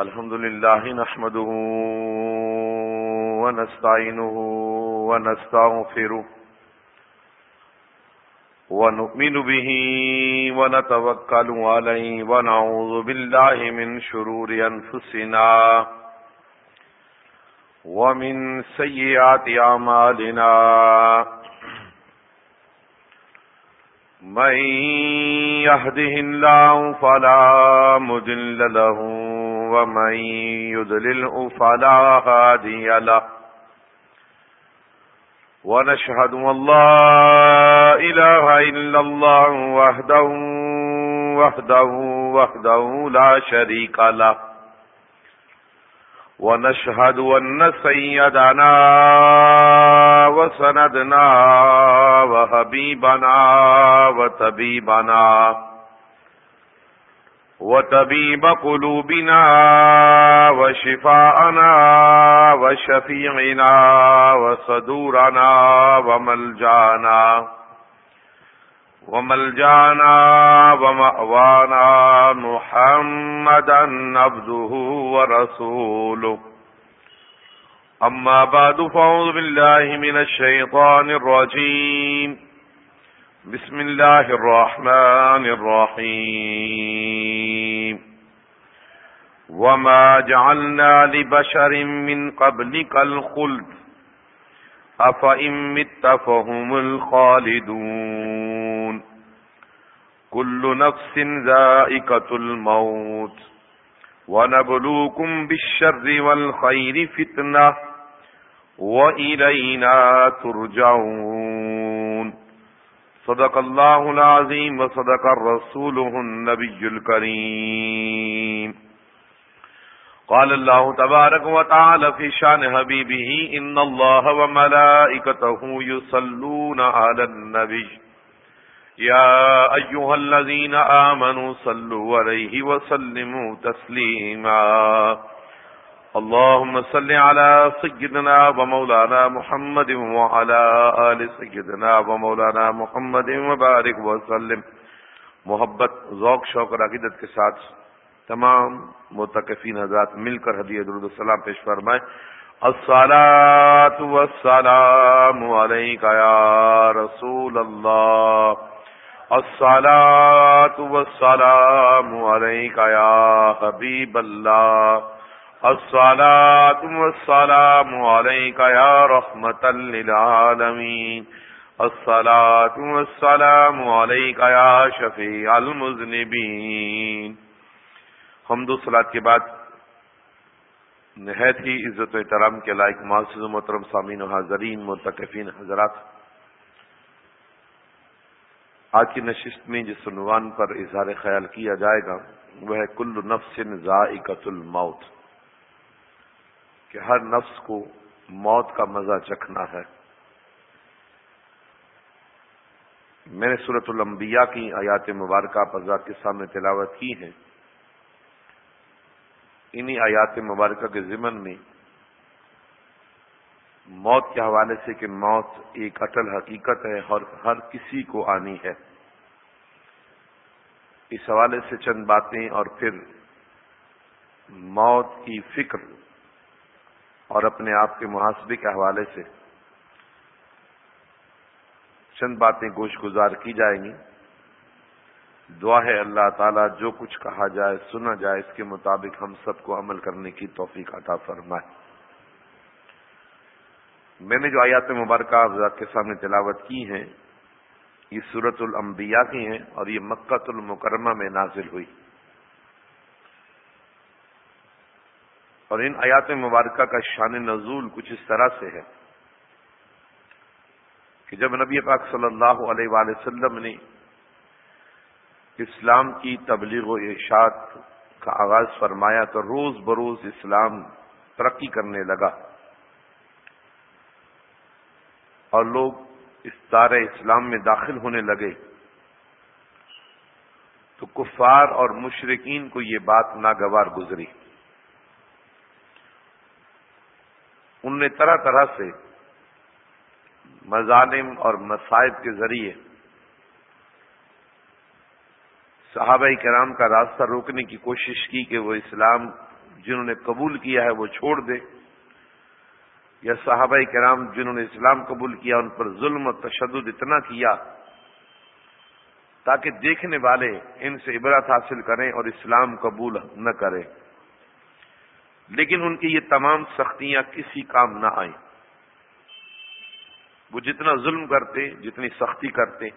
الحمد لله نحمده ونستعينه ونستغفره ونؤمن به ونتوكل عليه ونعوذ بالله من شرور أنفسنا ومن سيئات أعمالنا من يهده الله فلا مدل له ومن يدلل فلا هادي له. ونشهد والله إله إلا الله وحده وحده وحده لا شريك له. ونشهد أن سيدنا وسندنا وحبيبنا وطبيبنا وطبيب قلوبنا وشفاءنا وشفيعنا وصدورنا وملجانا وملجانا ومأوانا محمدا عبده ورسوله أما بعد، فأعوذ بالله من الشيطان الرجيم. بسم الله الرحمن الرحيم. وما جعلنا لبشر من قبلك الخلد. أفإن مت فهم الخالدون. كل نفس ذائقة الموت. ونبلوكم بالشر والخير فتنة وإلينا ترجعون. صدق الله العظيم وصدق الرسوله النبي الكريم. قال الله تبارك وتعالى في شان حبيبه إن الله وملائكته يصلون على النبي. يا أيها الذين آمنوا صلوا عليه وسلموا تسليما. اللهم صل على سيدنا ومولانا محمد وعلى آل سيدنا ومولانا محمد وبارك وسلم. محبت، ذوق شوق اور عقیدت کے ساتھ تمام متقفین حضرات مل کر حدیع درود السلام پیش فرمائے. السلام والسلام علیکہ یا رسول اللہ. السلام والسلام علیکہ یا حبیب اللہ السلام والسلام علیکہ یا رحمت للعالمین السلام والسلام علیکہ یا شفیع المذنبین حمد و صلات کے بعد نہایت ہی عزت و احترام کے لائق معزز و محترم سامعین و حاضرین، متقفین حضرات آج کی نشست میں جس عنوان پر اظہار خیال کیا جائے گا، وہ ہے کل نفس ذائقت الموت، کہ ہر نفس کو موت کا مزہ چکھنا ہے۔ میں نے صورت الانبیاء کی آیات مبارکہ پر کے سامنے تلاوت کی ہے انہی آیات مبارکہ کے ضمن میں موت کے حوالے سے کہ موت ایک اٹل حقیقت ہے اور ہر کسی کو آنی ہے۔ اس حوالے سے چند باتیں اور پھر موت کی فکر اور اپنے آپ کے محاسبے کے حوالے سے چند باتیں گوش گزار کی جائیں گی۔ دعا ہے اللہ تعالیٰ جو کچھ کہا جائے، سنا جائے، اس کے مطابق ہم سب کو عمل کرنے کی توفیق عطا فرمائے۔ میں نے جو آیات مبارکہ افزاد کے سامنے تلاوت کی ہیں، یہ صورت الانبیاء کی ہیں اور یہ مکت المکرمہ میں نازل ہوئی۔ اور ان آیات مبارکہ کا شان نزول کچھ اس طرح سے ہے کہ جب نبی پاک صلی اللہ علیہ وآلہ وسلم نے اسلام کی تبلیغ و ارشاد کا آغاز فرمایا تو روز بروز اسلام ترقی کرنے لگا۔ اور لوگ اس دار اسلام میں داخل ہونے لگے۔ تو کفار اور مشرقین کو یہ بات ناگوار گزری۔ ان نے طرح طرح سے مظالم اور مصائب کے ذریعے صحابہ کرام کا راستہ روکنے کی کوشش کی کہ وہ اسلام جنہوں نے قبول کیا ہے وہ چھوڑ دے۔ یا صحابہ کرام جنہوں نے اسلام قبول کیا، ان پر ظلم و تشدد اتنا کیا تاکہ دیکھنے والے ان سے عبرت حاصل کریں اور اسلام قبول نہ کریں۔ لیکن ان کی یہ تمام سختیاں کسی کام نہ آئیں۔ وہ جتنا ظلم کرتے، جتنی سختی کرتے۔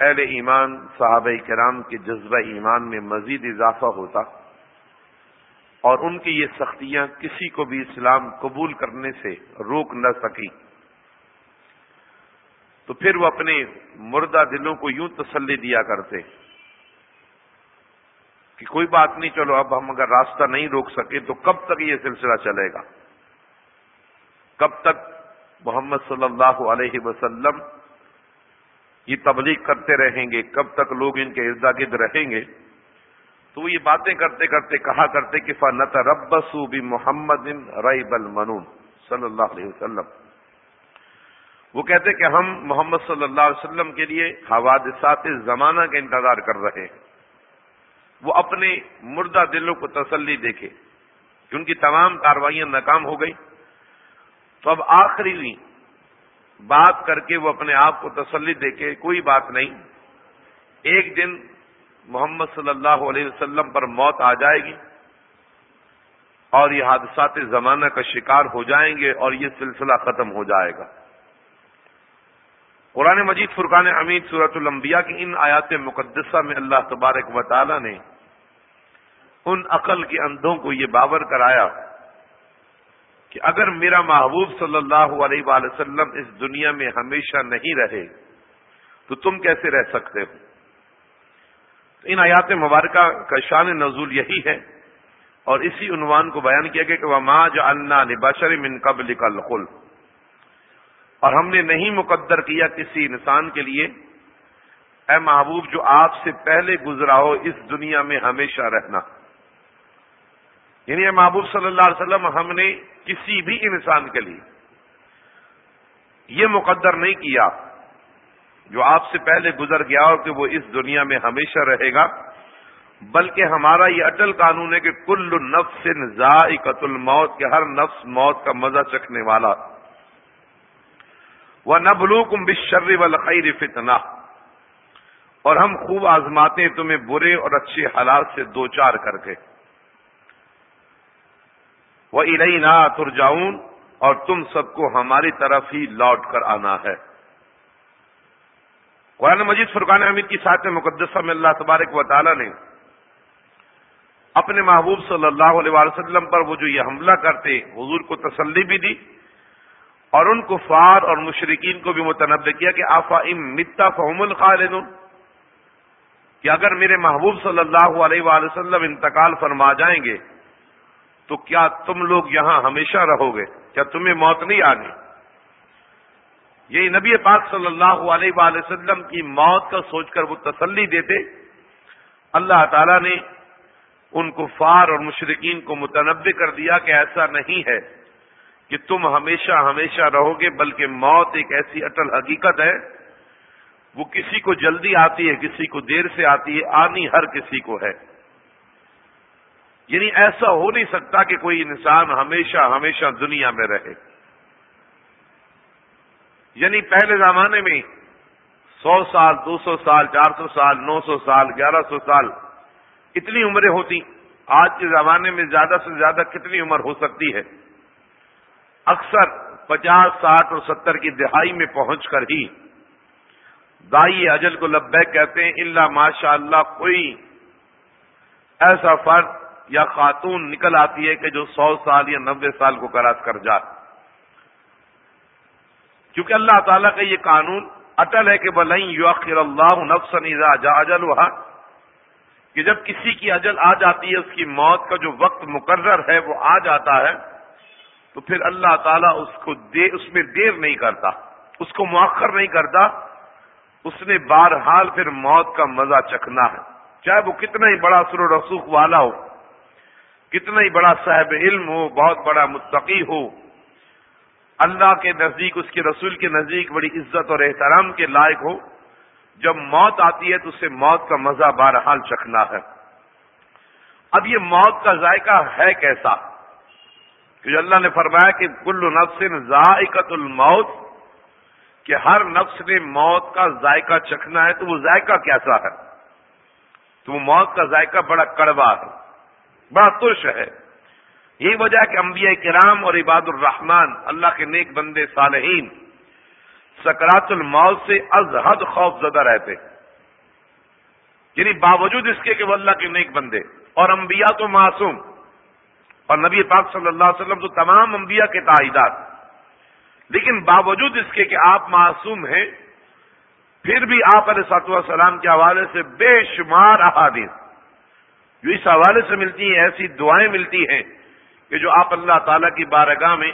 اہل ایمان، صحابہ کرام کے جذبہ ایمان میں مزید اضافہ ہوتا۔ اور ان کی یہ سختیاں کسی کو بھی اسلام قبول کرنے سے روک نہ سکی۔ تو پھر وہ اپنے مردہ دلوں کو یوں تسلی دیا کرتے کہ کوئی بات نہیں، چلو اب ہم اگر راستہ نہیں روک سکے تو کب تک یہ سلسلہ چلے گا؟ کب تک محمد صلی اللہ علیہ وسلم یہ تبلیغ کرتے رہیں گے؟ کب تک لوگ ان کے اردا گرد رہیں گے؟ تو وہ یہ باتیں کرتے کرتے کہا کرتے کہ فنت ربسو بھی محمد ریب المنون صلی اللہ علیہ وسلم۔ وہ کہتے کہ ہم محمد صلی اللہ علیہ وسلم کے لیے حوادثات زمانہ کا انتظار کر رہے ہیں۔ وہ اپنے مردہ دلوں کو تسلی دیکھے۔ کہ ان کی تمام کاروائیاں ناکام ہو گئی۔ تو اب آخری بات کر کے وہ اپنے آپ کو تسلی دے کے کوئی بات نہیں۔ ایک دن محمد صلی اللہ علیہ وسلم پر موت آ جائے گی اور یہ حادثات زمانہ کا شکار ہو جائیں گے اور یہ سلسلہ ختم ہو جائے گا۔ قرآن مجید فرقان حمید صورت الانبیاء کی ان آیات مقدسہ میں اللہ تبارک و تعالی نے ان عقل کے اندھوں کو یہ باور کرایا کہ اگر میرا محبوب صلی اللہ علیہ وآلہ وسلم اس دنیا میں ہمیشہ نہیں رہے تو تم کیسے رہ سکتے ہو؟ ان آیات مبارکہ کا شان نزول یہی ہے اور اسی عنوان کو بیان کیا گیا کہ وہ ماں جو اللہ من قبل خل اور ہم نے نہیں مقدر کیا کسی انسان کے لیے۔ اے محبوب، جو آپ سے پہلے گزرا ہو، اس دنیا میں ہمیشہ رہنا۔ یعنی اے محبوب صلی اللہ علیہ وسلم، ہم نے کسی بھی انسان کے لیے یہ مقدر نہیں کیا۔ جو آپ سے پہلے گزر گیا ہو کہ وہ اس دنیا میں ہمیشہ رہے گا، بلکہ ہمارا یہ اٹل قانون ہے کہ کل نفس ذائقت الموت کے ہر نفس موت کا مزہ چکھنے والا۔ وہ نبلو کم بشر و فتنا اور ہم خوب آزماتے ہیں تمہیں برے اور اچھے حالات سے دو چار کر کے۔ وہ الہی نا ترجاؤن اور تم سب کو ہماری طرف ہی لوٹ کر آنا ہے۔ قرآن مجید فرقان حمید کی ساتھ مقدسہ میں اللہ تبارک و تعالی نے اپنے محبوب صلی اللہ علیہ وسلم پر وہ جو یہ حملہ کرتے، حضور کو تسلی بھی دی اور ان کفار اور مشرقین کو بھی متنوع کیا کہ آفا ام متا فہم الخالد کہ اگر میرے محبوب صلی اللہ علیہ وسلم انتقال فرما جائیں گے تو کیا تم لوگ یہاں ہمیشہ رہو گے؟ کیا تمہیں موت نہیں آنی؟ یہ نبی پاک صلی اللہ علیہ وآلہ وسلم کی موت کا سوچ کر وہ تسلی دیتے۔ اللہ تعالی نے ان کفار اور مشرقین کو متنوع کر دیا کہ ایسا نہیں ہے کہ تم ہمیشہ ہمیشہ رہو گے، بلکہ موت ایک ایسی اٹل حقیقت ہے۔ وہ کسی کو جلدی آتی ہے، کسی کو دیر سے آتی ہے، آنی ہر کسی کو ہے۔ یعنی ایسا ہو نہیں سکتا کہ کوئی انسان ہمیشہ ہمیشہ دنیا میں رہے۔ یعنی پہلے زمانے میں سو سال، دو سو سال، چار سو سال، نو سو سال، گیارہ سو سال اتنی عمریں ہوتی۔ آج کے زمانے میں زیادہ سے زیادہ کتنی عمر ہو سکتی ہے؟ اکثر پچاس، ساٹھ اور ستر کی دہائی میں پہنچ کر ہی دائی اجل کو لبیک کہتے ہیں اللہ ماشاء اللہ کوئی ایسا فرد یا خاتون نکل آتی ہے کہ جو سو سال یا نبے سال کو کراس کر جائے۔ کیونکہ اللہ تعالیٰ کا یہ قانون اٹل ہے کہ بلئی یوخر اللہ نفسن جا اجل ہوا کہ جب کسی کی اجل آ جاتی ہے، اس کی موت کا جو وقت مقرر ہے، وہ آ جاتا ہے، تو پھر اللہ تعالیٰ اس کو دے، اس میں دیر نہیں کرتا، اس کو مؤخر نہیں کرتا۔ اس نے بہرحال پھر موت کا مزہ چکھنا ہے۔ چاہے وہ کتنا ہی بڑا سر و رسوخ والا ہو، کتنا ہی بڑا صاحب علم ہو، بہت بڑا متقی ہو اللہ کے نزدیک، اس کے رسول کے نزدیک بڑی عزت اور احترام کے لائق ہو۔ جب موت آتی ہے تو اسے موت کا مزہ بہرحال چکھنا ہے۔ اب یہ موت کا ذائقہ ہے کیسا؟ کہ اللہ نے فرمایا کہ کل نفس ذائقت الموت، کہ ہر نفس نے موت کا ذائقہ چکھنا ہے، تو وہ ذائقہ کیسا ہے؟ تو وہ موت کا ذائقہ بڑا کڑوا ہے، بڑا ترش ہے۔ یہی وجہ ہے کہ انبیاء کرام اور عباد الرحمان اللہ کے نیک بندے صالحین، سکرات الموت سے از حد خوف زدہ رہتے۔ یعنی باوجود اس کے کہ وہ اللہ کے نیک بندے۔ اور انبیاء تو معصوم۔ اور نبی پاک صلی اللہ علیہ وسلم تو تمام انبیاء کے تعیدات لیکن باوجود اس کے کہ آپ معصوم ہیں، پھر بھی آپ علیہ سات والسلام کے حوالے سے بے شمار احادیث۔ جو اس حوالے سے ملتی ہیں، ایسی دعائیں ملتی ہیں۔ کہ جو آپ اللہ تعالی کی بارگاہ میں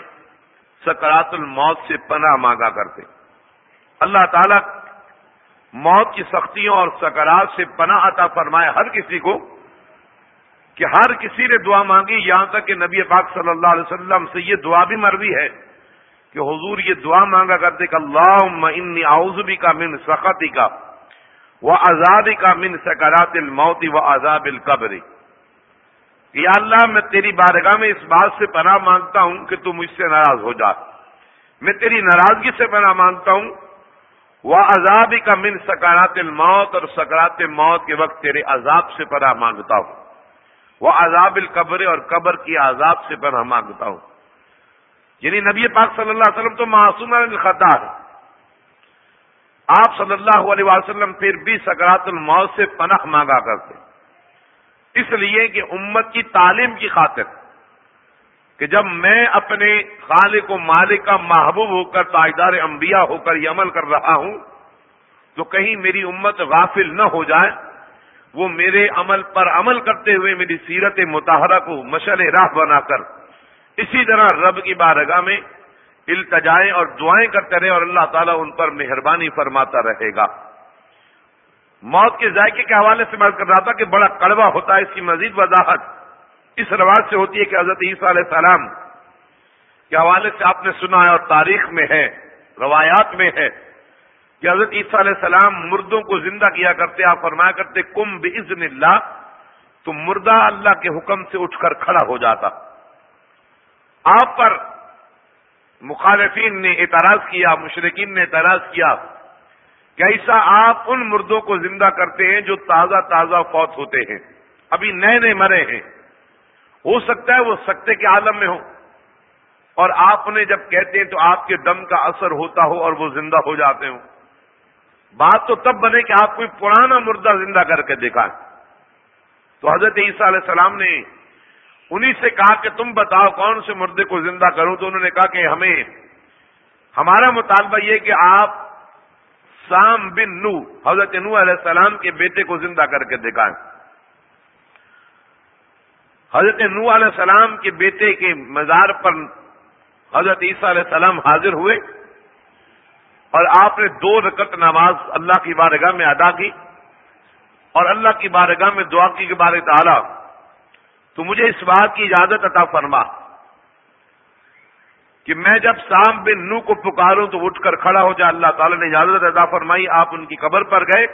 سکرات الموت سے پناہ مانگا کرتے اللہ تعالی موت کی سختیوں اور سکرات سے پناہ عطا فرمائے ہر کسی کو کہ ہر کسی نے دعا مانگی۔ یہاں تک کہ نبی پاک صلی اللہ علیہ وسلم سے یہ دعا بھی مروی ہے کہ حضور یہ دعا مانگا کرتے کہ اللہ انی آؤزبی کا من سختی کا وہ آزادی کا من سکرات الموتی و عذاب القبری یا اللہ، میں تیری بارگاہ میں اس بات سے پناہ مانگتا ہوں کہ تو مجھ سے ناراض ہو جا۔ میں تیری ناراضگی سے پناہ مانگتا ہوں۔ وہ عذاب کا من سکارات الموت اور سکرات موت کے وقت تیرے عذاب سے پناہ مانگتا ہوں۔ وہ عذاب القبر اور قبر کی عذاب سے پناہ مانگتا ہوں۔ یعنی نبی پاک صلی اللہ علیہ وسلم تو معصوم الخطا ہے آپ صلی اللہ علیہ وسلم پھر بھی سکرات الموت سے پناہ مانگا کرتے اس لیے کہ امت کی تعلیم کی خاطر کہ جب میں اپنے خالق و مالک کا محبوب ہو کر تاجدار انبیاء ہو کر یہ عمل کر رہا ہوں تو کہیں میری امت غافل نہ ہو جائے، وہ میرے عمل پر عمل کرتے ہوئے میری سیرت متحرہ کو مشل راہ بنا کر اسی طرح رب کی بارگاہ میں التجائیں اور دعائیں کرتے رہے اور اللہ تعالیٰ ان پر مہربانی فرماتا رہے گا۔ موت کے ذائقے کے حوالے سے بات کر رہا تھا کہ بڑا کڑوا ہوتا ہے اس کی مزید وضاحت اس رواج سے ہوتی ہے کہ حضرت عیسیٰ علیہ السلام کے حوالے سے آپ نے سنا ہے اور تاریخ میں ہے، روایات میں ہے کہ حضرت عیسیٰ علیہ السلام مردوں کو زندہ کیا کرتے، آپ فرمایا کرتے، کم بزن اللہ، تو مردہ اللہ کے حکم سے اٹھ کر کھڑا ہو جاتا۔ آپ پر مخالفین نے اعتراض کیا مشرقین نے اعتراض کیا کیسا آپ ان مردوں کو زندہ کرتے ہیں جو تازہ تازہ فوت ہوتے ہیں؟ ابھی نئے نئے مرے ہیں۔ ہو سکتا ہے وہ سکتے کے عالم میں ہو اور آپ نے جب کہتے ہیں تو آپ کے دم کا اثر ہوتا ہو اور وہ زندہ ہو جاتے ہوں۔ بات تو تب بنے کہ آپ کوئی پرانا مردہ زندہ کر کے دکھائیں تو حضرت عیسیٰ علیہ السلام نے انہی سے کہا کہ تم بتاؤ کون سے مردے کو زندہ کروں تو انہوں نے کہا کہ ہمیں، ہمارا مطالبہ یہ کہ آپ سام بن نو، حضرت نو علیہ السلام کے بیٹے کو زندہ کر کے دکھائیں حضرت نو علیہ السلام کے بیٹے کے مزار پر حضرت عیسیٰ علیہ السلام حاضر ہوئے اور آپ نے دو رکت نماز اللہ کی بارگاہ میں ادا کی اور اللہ کی بارگاہ میں دعا کی کے بارے تعالیٰ، تو مجھے اس بات کی اجازت عطا فرما۔ کہ میں جب سام بن نو کو پکاروں تو اٹھ کر کھڑا ہو جائے اللہ تعالیٰ نے اجازت ادا فرمائی، آپ ان کی قبر پر گئے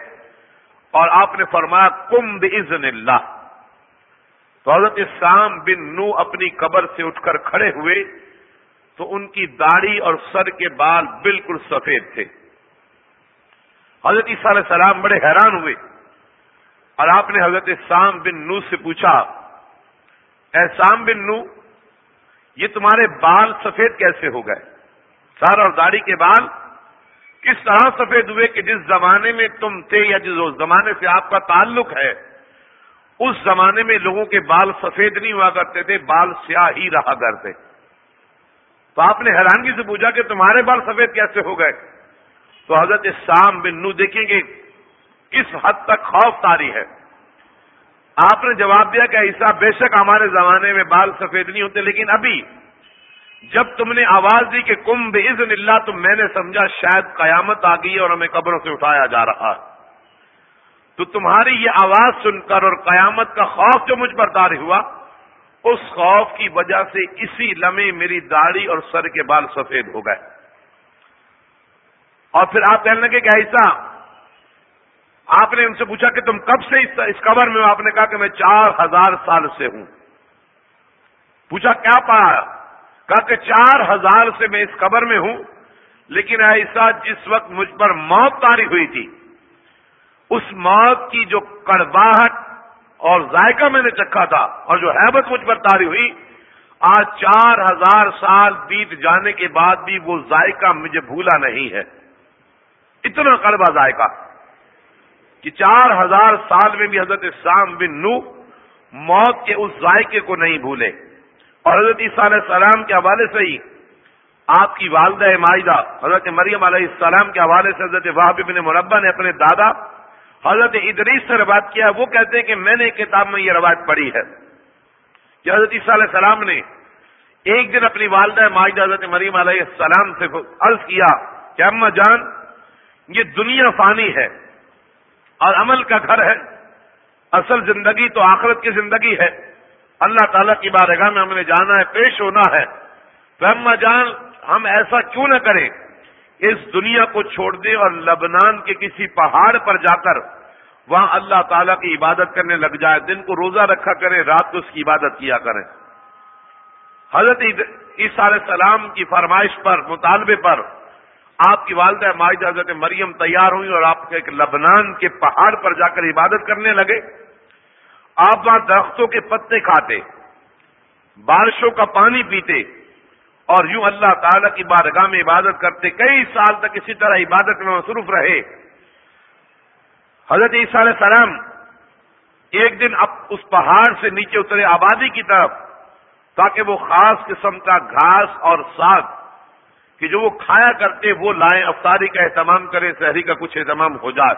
اور آپ نے فرمایا، کم بزن اللہ. تو حضرت سام بن نو اپنی قبر سے اٹھ کر کھڑے ہوئے تو ان کی داڑھی اور سر کے بال بالکل سفید تھے۔ حضرت عیسیٰ علیہ السلام بڑے حیران ہوئے اور آپ نے حضرت سام بن نو سے پوچھا، اے سام بن نو یہ تمہارے بال سفید کیسے ہو گئے؟ سر اور داڑھی کے بال کس طرح سفید ہوئے کہ جس زمانے میں تم تھے یا جس زمانے سے آپ کا تعلق ہے، اس زمانے میں لوگوں کے بال سفید نہیں ہوا کرتے تھے، بال سیاہ ہی رہا کرتے۔ تو آپ نے حیرانگی سے پوچھا کہ تمہارے بال سفید کیسے ہو گئے؟ تو حضرت سام بن نو دیکھیں گے، کس حد تک خوف تاری ہے۔ آپ نے جواب دیا کہ ایسا بے شک ہمارے زمانے میں بال سفید نہیں ہوتے، لیکن ابھی جب تم نے آواز دی کہ کم بے عزن اللہ، تو میں نے سمجھا شاید قیامت آ گئی اور ہمیں قبروں سے اٹھایا جا رہا ہے۔ تو تمہاری یہ آواز سن کر اور قیامت کا خوف جو مجھ پر تاری ہوا، اس خوف کی وجہ سے اسی لمحے میری داڑھی اور سر کے بال سفید ہو گئے۔ اور پھر آپ کہنے لگے کہ ایسا آپ نے ان سے پوچھا کہ تم کب سے اس قبر میں آپ نے کہا کہ میں چار ہزار سال سے ہوں۔ پوچھا کیا پڑا کہا کہ چار ہزار سے میں اس قبر میں ہوں، لیکن ایسا جس وقت مجھ پر موت تاری ہوئی تھی، اس موت کی جو کڑواہٹ اور ذائقہ میں نے چکھا تھا اور جو حیبت مجھ پر تاری ہوئی، آج چار ہزار سال بیت جانے کے بعد بھی وہ ذائقہ مجھے بھولا نہیں ہے۔ اتنا کڑوا ذائقہ۔ کہ چار ہزار سال میں بھی حضرت سام بن نو موت کے اس ذائقے کو نہیں بھولے۔ اور حضرت عیسیٰ علیہ السلام کے حوالے سے ہی آپ کی والدہ معاہدہ حضرت مریم علیہ السلام کے حوالے سے حضرت واحب بن مربع نے اپنے دادا حضرت ادریس سے روایت کیا، وہ کہتے ہیں کہ میں نے ایک کتاب میں یہ روایت پڑھی ہے کہ حضرت عیسیٰ علیہ السلام نے ایک دن اپنی والدہ معاہدہ حضرت مریم علیہ السلام سے عرض کیا کہ اما جان، یہ دنیا فانی ہے۔ اور عمل کا گھر ہے۔ اصل زندگی تو آخرت کی زندگی ہے۔ اللہ تعالیٰ کی بارگاہ میں ہم نے جانا ہے، پیش ہونا ہے۔ تو جان، ہم ایسا کیوں نہ کریں۔ اس دنیا کو چھوڑ دیں اور لبنان کے کسی پہاڑ پر جا کر وہاں اللہ تعالیٰ کی عبادت کرنے لگ جائے۔ دن کو روزہ رکھا کریں، رات کو اس کی عبادت کیا کریں۔ حضرت عیسیٰ علیہ السلام کی فرمائش پر، مطالبے پر آپ کی والدہ ماجد حضرت مریم تیار ہوئی اور آپ ایک لبنان کے پہاڑ پر جا کر عبادت کرنے لگے۔ آپ وہاں درختوں کے پتے کھاتے، بارشوں کا پانی پیتے اور یوں اللہ تعالی کی بارگاہ میں عبادت کرتے، کئی سال تک اسی طرح عبادت میں مصروف رہے۔ حضرت عیسیٰ علیہ السلام ایک دن اب اس پہاڑ سے نیچے اترے آبادی کی طرف، تاکہ وہ خاص قسم کا گھاس اور ساگ کہ جو وہ کھایا کرتے وہ لائیں، افطاری کا اہتمام کرے شہری کا کچھ اہتمام ہو جائے۔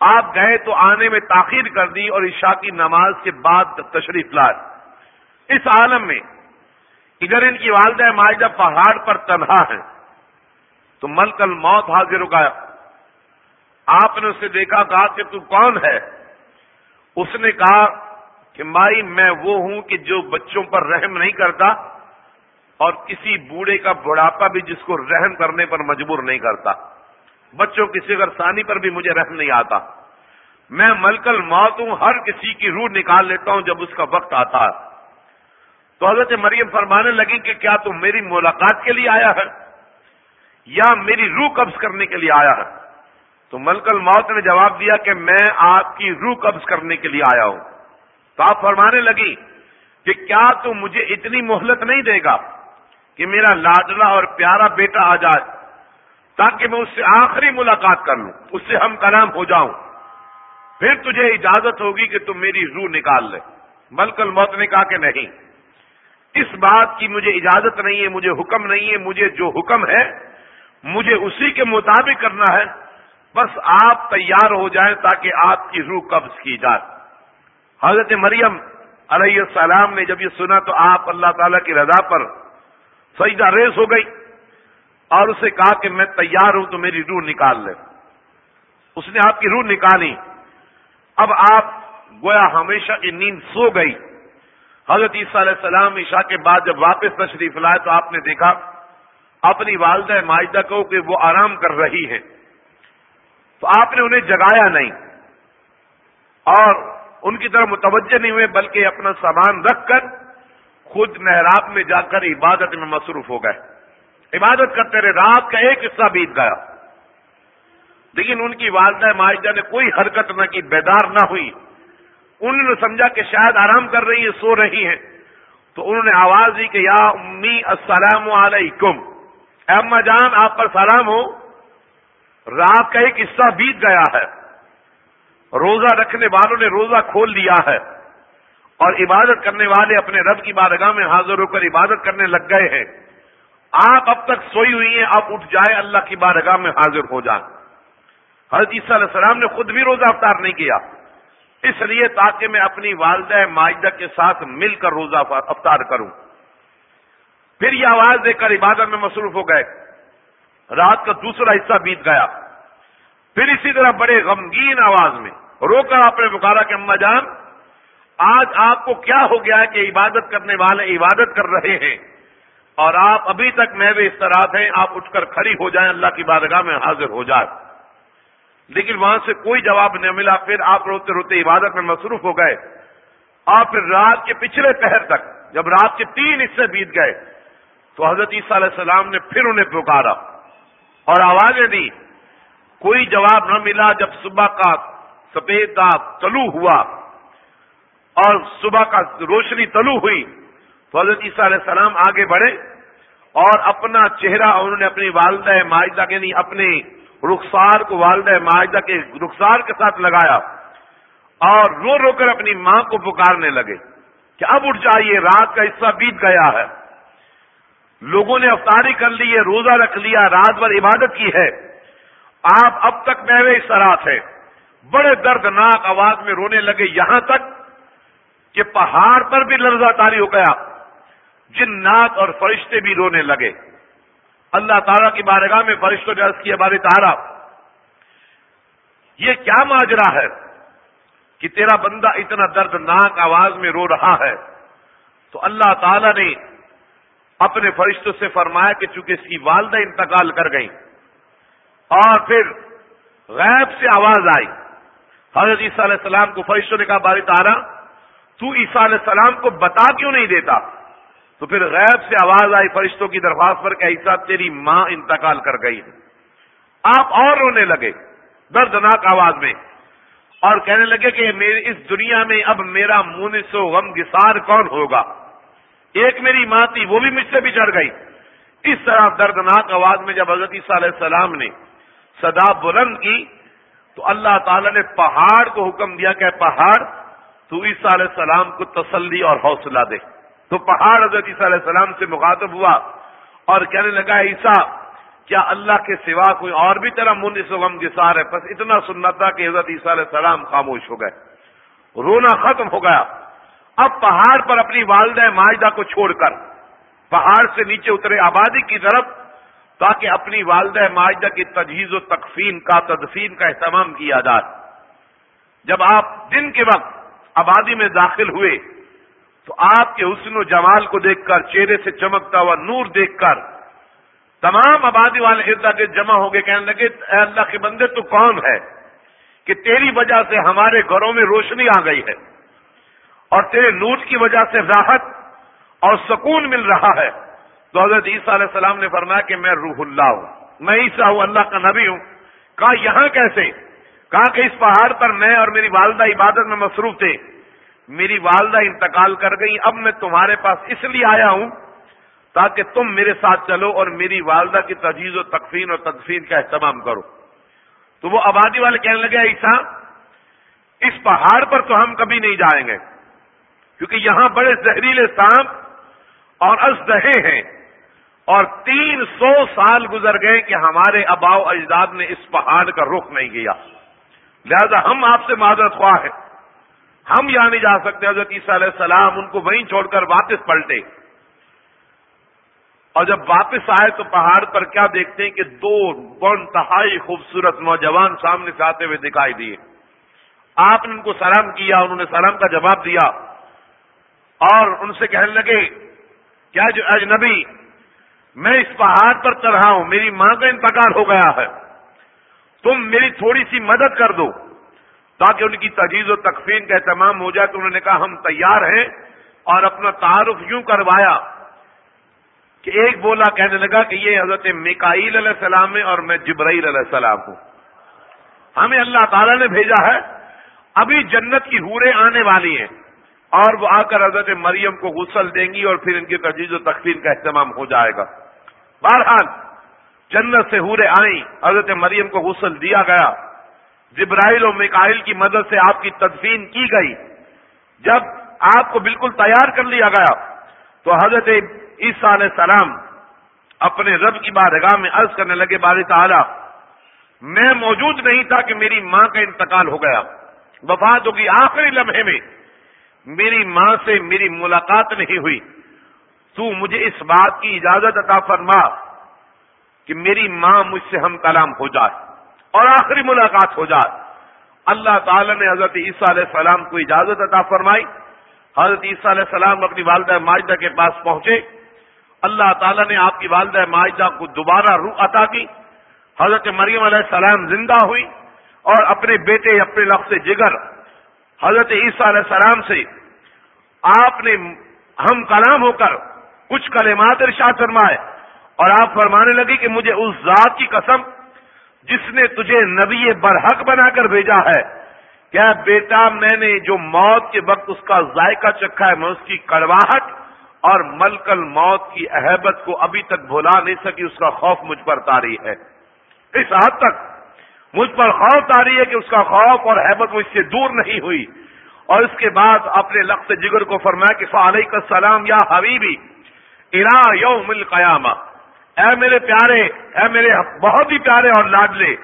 آپ گئے تو آنے میں تاخیر کر دی اور عشاء کی نماز کے بعد تشریف لائے۔ اس عالم میں ادھر ان کی والدہ ماجدہ پہاڑ پر تنہا ہے تو ملکل موت حاضر ہو گیا۔ آپ نے اسے دیکھا، کہا کہ تو کون ہے؟ اس نے کہا کہ مائی، میں وہ ہوں کہ جو بچوں پر رحم نہیں کرتا اور کسی بوڑھے کا بڑھاپا بھی جس کو رحم کرنے پر مجبور نہیں کرتا۔ بچوں کسی اگر ثانی پر بھی مجھے رحم نہیں آتا۔ میں ملکل موت ہوں، ہر کسی کی روح نکال لیتا ہوں جب اس کا وقت آتا ہے۔ تو حضرت مریم فرمانے لگی کہ کیا تم میری ملاقات کے لیے آیا ہے؟ یا میری روح قبض کرنے کے لیے آیا ہے؟ تو ملکل موت نے جواب دیا کہ میں آپ کی روح قبض کرنے کے لیے آیا ہوں۔ تو آپ فرمانے لگی کہ کیا تم مجھے اتنی مہلت نہیں دے گا؟ کہ میرا لاڈلا اور پیارا بیٹا آ جائے، تاکہ میں اس سے آخری ملاقات کر لوں، اس سے ہم کلام ہو جاؤں۔ پھر تجھے اجازت ہوگی کہ تم میری روح نکال لے۔ ملکل موت نے کہا کہ نہیں۔ اس بات کی مجھے اجازت نہیں ہے، مجھے حکم نہیں ہے، مجھے جو حکم ہے، مجھے اسی کے مطابق کرنا ہے۔ بس آپ تیار ہو جائیں تاکہ آپ کی روح قبض کی جائے۔ حضرت مریم علیہ السلام نے جب یہ سنا تو آپ اللہ تعالی کی رضا پر سجدہ ریس ہو گئی اور اسے کہا کہ میں تیار ہوں تو میری روح نکال لے۔ اس نے آپ کی روح نکالی۔ اب آپ گویا ہمیشہ کی نیند سو گئی۔ حضرت عیسیٰ علیہ السلام عشاء کے بعد جب واپس تشریف لائے تو آپ نے دیکھا، اپنی والدہ معاہدہ کو کہ وہ آرام کر رہی ہے۔ تو آپ نے انہیں جگایا نہیں۔ اور ان کی طرف متوجہ نہیں ہوئے، بلکہ اپنا سامان رکھ کر خود محراب میں جا کر عبادت میں مصروف ہو گئے۔ عبادت کرتے رہے رات کا ایک حصہ بیت گیا۔ لیکن ان کی والدہ معاہدہ نے کوئی حرکت نہ کی، بیدار نہ ہوئی۔ انہوں نے سمجھا کہ شاید آرام کر رہی ہے سو رہی ہیں۔ تو انہوں نے آواز دی کہ یا امی، السلام علیکم۔ اما جان، آپ پر سلام ہو۔ رات کا ایک حصہ بیت گیا ہے۔ روزہ رکھنے والوں نے روزہ کھول لیا ہے۔ اور عبادت کرنے والے اپنے رب کی بارگاہ میں حاضر ہو کر عبادت کرنے لگ گئے ہیں۔ آپ اب تک سوئی ہوئی ہیں آپ اٹھ جائیں، اللہ کی بارگاہ میں حاضر ہو جائیں حضرت عیسیٰ علیہ السلام نے خود بھی روزہ افطار نہیں کیا۔ اس لیے تاکہ میں اپنی والدہ معاہدہ کے ساتھ مل کر روزہ افطار کروں۔ پھر یہ آواز دے کر عبادت میں مصروف ہو گئے۔ رات کا دوسرا حصہ بیت گیا۔ پھر اسی طرح بڑے غمگین آواز میں رو کر آپ نے پکارا کہ اما جان۔ آج آپ کو کیا ہو گیا کہ عبادت کرنے والے عبادت کر رہے ہیں؟ اور آپ ابھی تک میں بھی اس طرح ہیں آپ اٹھ کر کھڑی ہو جائیں، اللہ کی بارگاہ میں حاضر ہو جائے لیکن وہاں سے کوئی جواب نہیں ملا، پھر آپ روتے روتے عبادت میں مصروف ہو گئے۔ اور پھر رات کے پچھلے پہر تک، جب رات کے تین حصے بیت گئے، تو حضرت عیسیٰ علیہ السلام نے پھر انہیں پکارا۔ اور آوازیں دی کوئی جواب نہ ملا، جب صبح کا سفید داغ طلوع ہوا۔ اور صبح کا روشنی طلوع ہوئی تو حضرت عیسیٰ علیہ السلام آگے بڑھے اور اپنا چہرہ انہوں نے اپنی والدہ معاہدہ کے نہیں، اپنے رخسار کو والدہ معاہدہ کے رخسار کے ساتھ لگایا اور رو رو کر اپنی ماں کو پکارنے لگے کہ اب اٹھ جائیے، رات کا حصہ بیت گیا ہے۔ لوگوں نے افطاری کر لی ہے، روزہ رکھ لیا، رات بھر عبادت کی ہے۔ آپ اب تک میوے سرات ہے بڑے دردناک آواز میں رونے لگے، یہاں تک کہ پہاڑ پر بھی لرزہ تاری ہو گیا، جنات اور فرشتے بھی رونے لگے۔ اللہ تعالیٰ کی بارگاہ میں فرشتوں نے عرض کیا بارے تارا یہ کیا ماجرا ہے کہ تیرا بندہ اتنا دردناک آواز میں رو رہا ہے؟ تو اللہ تعالی نے اپنے فرشتوں سے فرمایا کہ چونکہ اس کی والدہ انتقال کر گئی اور پھر غیب سے آواز آئی۔ حضرت عیسیٰ علیہ السلام کو فرشتوں نے کہا باری تارا تو عیسیٰ علیہ السلام کو بتا کیوں نہیں دیتا؟ تو پھر غیب سے آواز آئی فرشتوں کی درخواست پر کہ ایسا تیری ماں انتقال کر گئی آپ اور رونے لگے دردناک آواز میں اور کہنے لگے کہ اس دنیا میں اب میرا مونس و غم گسار کون ہوگا؟ ایک میری ماں تھی، وہ بھی مجھ سے بچڑ گئی۔ اس طرح دردناک آواز میں جب حضرت عیسیٰ علیہ السلام نے صدا بلند کی تو اللہ تعالی نے پہاڑ کو حکم دیا کہ پہاڑ تو عیسیٰ علیہ السلام کو تسلی اور حوصلہ دے۔ تو پہاڑ حضرت عیسیٰ علیہ السلام سے مخاطب ہوا اور کہنے لگا عیسیٰ، کیا اللہ کے سوا کوئی اور بھی طرح من اس غم گسار ہے؟ بس اتنا سننا تھا کہ حضرت عیسیٰ علیہ السلام خاموش ہو گئے۔ رونا ختم ہو گیا۔ اب پہاڑ پر اپنی والدہ معاہدہ کو چھوڑ کر پہاڑ سے نیچے اترے آبادی کی طرف، تاکہ اپنی والدہ معاہدہ کی تجہیز و تقفین کا، تدفین کا اہتمام کیا جائے۔ جب آپ دن کے وقت آبادی میں داخل ہوئے تو آپ کے حسن و جمال کو دیکھ کر، چہرے سے چمکتا ہوا نور دیکھ کر تمام آبادی والے ارد گرد جمع ہو گئے، کہنے لگے، اے اللہ کے بندے، تو کون ہے کہ تیری وجہ سے ہمارے گھروں میں روشنی آ گئی ہے اور تیرے نور کی وجہ سے راحت اور سکون مل رہا ہے؟ تو حضرت عیسیٰ علیہ السلام نے فرمایا کہ میں روح اللہ ہوں، میں عیسیٰ ہوں، اللہ کا نبی ہوں، کہا، یہاں کیسے؟ کہا کہ اس پہاڑ پر میں اور میری والدہ عبادت میں مصروف تھے۔ میری والدہ انتقال کر گئی، اب میں تمہارے پاس اس لیے آیا ہوں تاکہ تم میرے ساتھ چلو اور میری والدہ کی تجویز و تقفین اور تدفین کا اہتمام کرو۔ تو وہ آبادی والے کہنے لگے ایسا اس پہاڑ پر تو ہم کبھی نہیں جائیں گے، کیونکہ یہاں بڑے زہریلے سانپ اور ازدہے ہیں۔ اور تین سو سال گزر گئے کہ ہمارے اباؤ اجداد نے اس پہاڑ کا رخ نہیں کیا۔ لہذا ہم آپ سے معذرت خواہ ہیں۔ ہم یہاں نہیں جا سکتے حضرت عیسیٰ علیہ السلام ان کو وہیں چھوڑ کر واپس پلٹے۔ اور جب واپس آئے تو پہاڑ پر کیا دیکھتے ہیں کہ دو بنتہائی خوبصورت نوجوان سامنے سے آتے ہوئے دکھائی دیے۔ آپ نے ان کو سلام کیا، انہوں نے سلام کا جواب دیا۔ اور ان سے کہنے لگے، کیا جو اجنبی، میں اس پہاڑ پر چڑھا ہوں، میری ماں کا انتقال ہو گیا ہے۔ تم میری تھوڑی سی مدد کر دو تاکہ ان کی تجیز و تقفین کا اہتمام ہو جائے تو انہوں نے کہا ہم تیار ہیں اور اپنا تعارف یوں کروایا کہ ایک بولا کہنے لگا کہ یہ حضرت مکائیل علیہ السلام ہے اور میں جبرائیل علیہ السلام ہوں۔ ہمیں اللہ تعالیٰ نے بھیجا ہے۔ ابھی جنت کی حوریں آنے والی ہیں اور وہ آ کر حضرت مریم کو غسل دیں گی اور پھر ان کی تجیز و تقفین کا اہتمام ہو جائے گا۔ بہرحال جنت سے حوریں آئیں۔ حضرت مریم کو غسل دیا گیا۔ جبرائیل و مکائل کی مدد سے آپ کی تدفین کی گئی۔ جب آپ کو بالکل تیار کر لیا گیا، تو حضرت عیسیٰ علیہ السلام اپنے رب کی بارگاہ میں عرض کرنے لگے بار تعالیٰ، میں موجود نہیں تھا کہ میری ماں کا انتقال ہو گیا۔ وفات ہوگی آخری لمحے میں۔ میری ماں سے میری ملاقات نہیں ہوئی۔ تو مجھے اس بات کی اجازت عطا فرما۔ کہ میری ماں مجھ سے ہم کلام ہو جائے اور آخری ملاقات ہو جائے۔ اللہ تعالی نے حضرت عیسیٰ علیہ السلام کو اجازت عطا فرمائی۔ حضرت عیسیٰ علیہ السلام اپنی والدہ ماجدہ کے پاس پہنچے۔ اللہ تعالیٰ نے آپ کی والدہ ماجدہ کو دوبارہ روح عطا کی۔ حضرت مریم علیہ السلام زندہ ہوئی اور اپنے بیٹے اپنے لفظ جگر حضرت عیسیٰ علیہ السلام سے آپ نے ہم کلام ہو کر کچھ کلمات ارشاد فرمائے۔ اور آپ فرمانے لگے کہ مجھے اس ذات کی قسم جس نے تجھے نبی برحق بنا کر بھیجا ہے۔ کیا بیٹا میں نے جو موت کے وقت اس کا ذائقہ چکھا ہے، میں اس کی کڑواہٹ اور ملکل موت کی اہبت کو ابھی تک بھلا نہیں سکی، اس کا خوف مجھ پر تاری ہے۔ اس حد تک مجھ پر خوف تاری ہے کہ اس کا خوف اور احبت مجھ سے دور نہیں ہوئی۔ اور اس کے بعد اپنے لفظ جگر کو فرمایا کہ فعلیہ السلام یا حبیبی الا یوم القیامہ۔ اے میرے پیارے، اے میرے بہت ہی پیارے اور لاڈلے،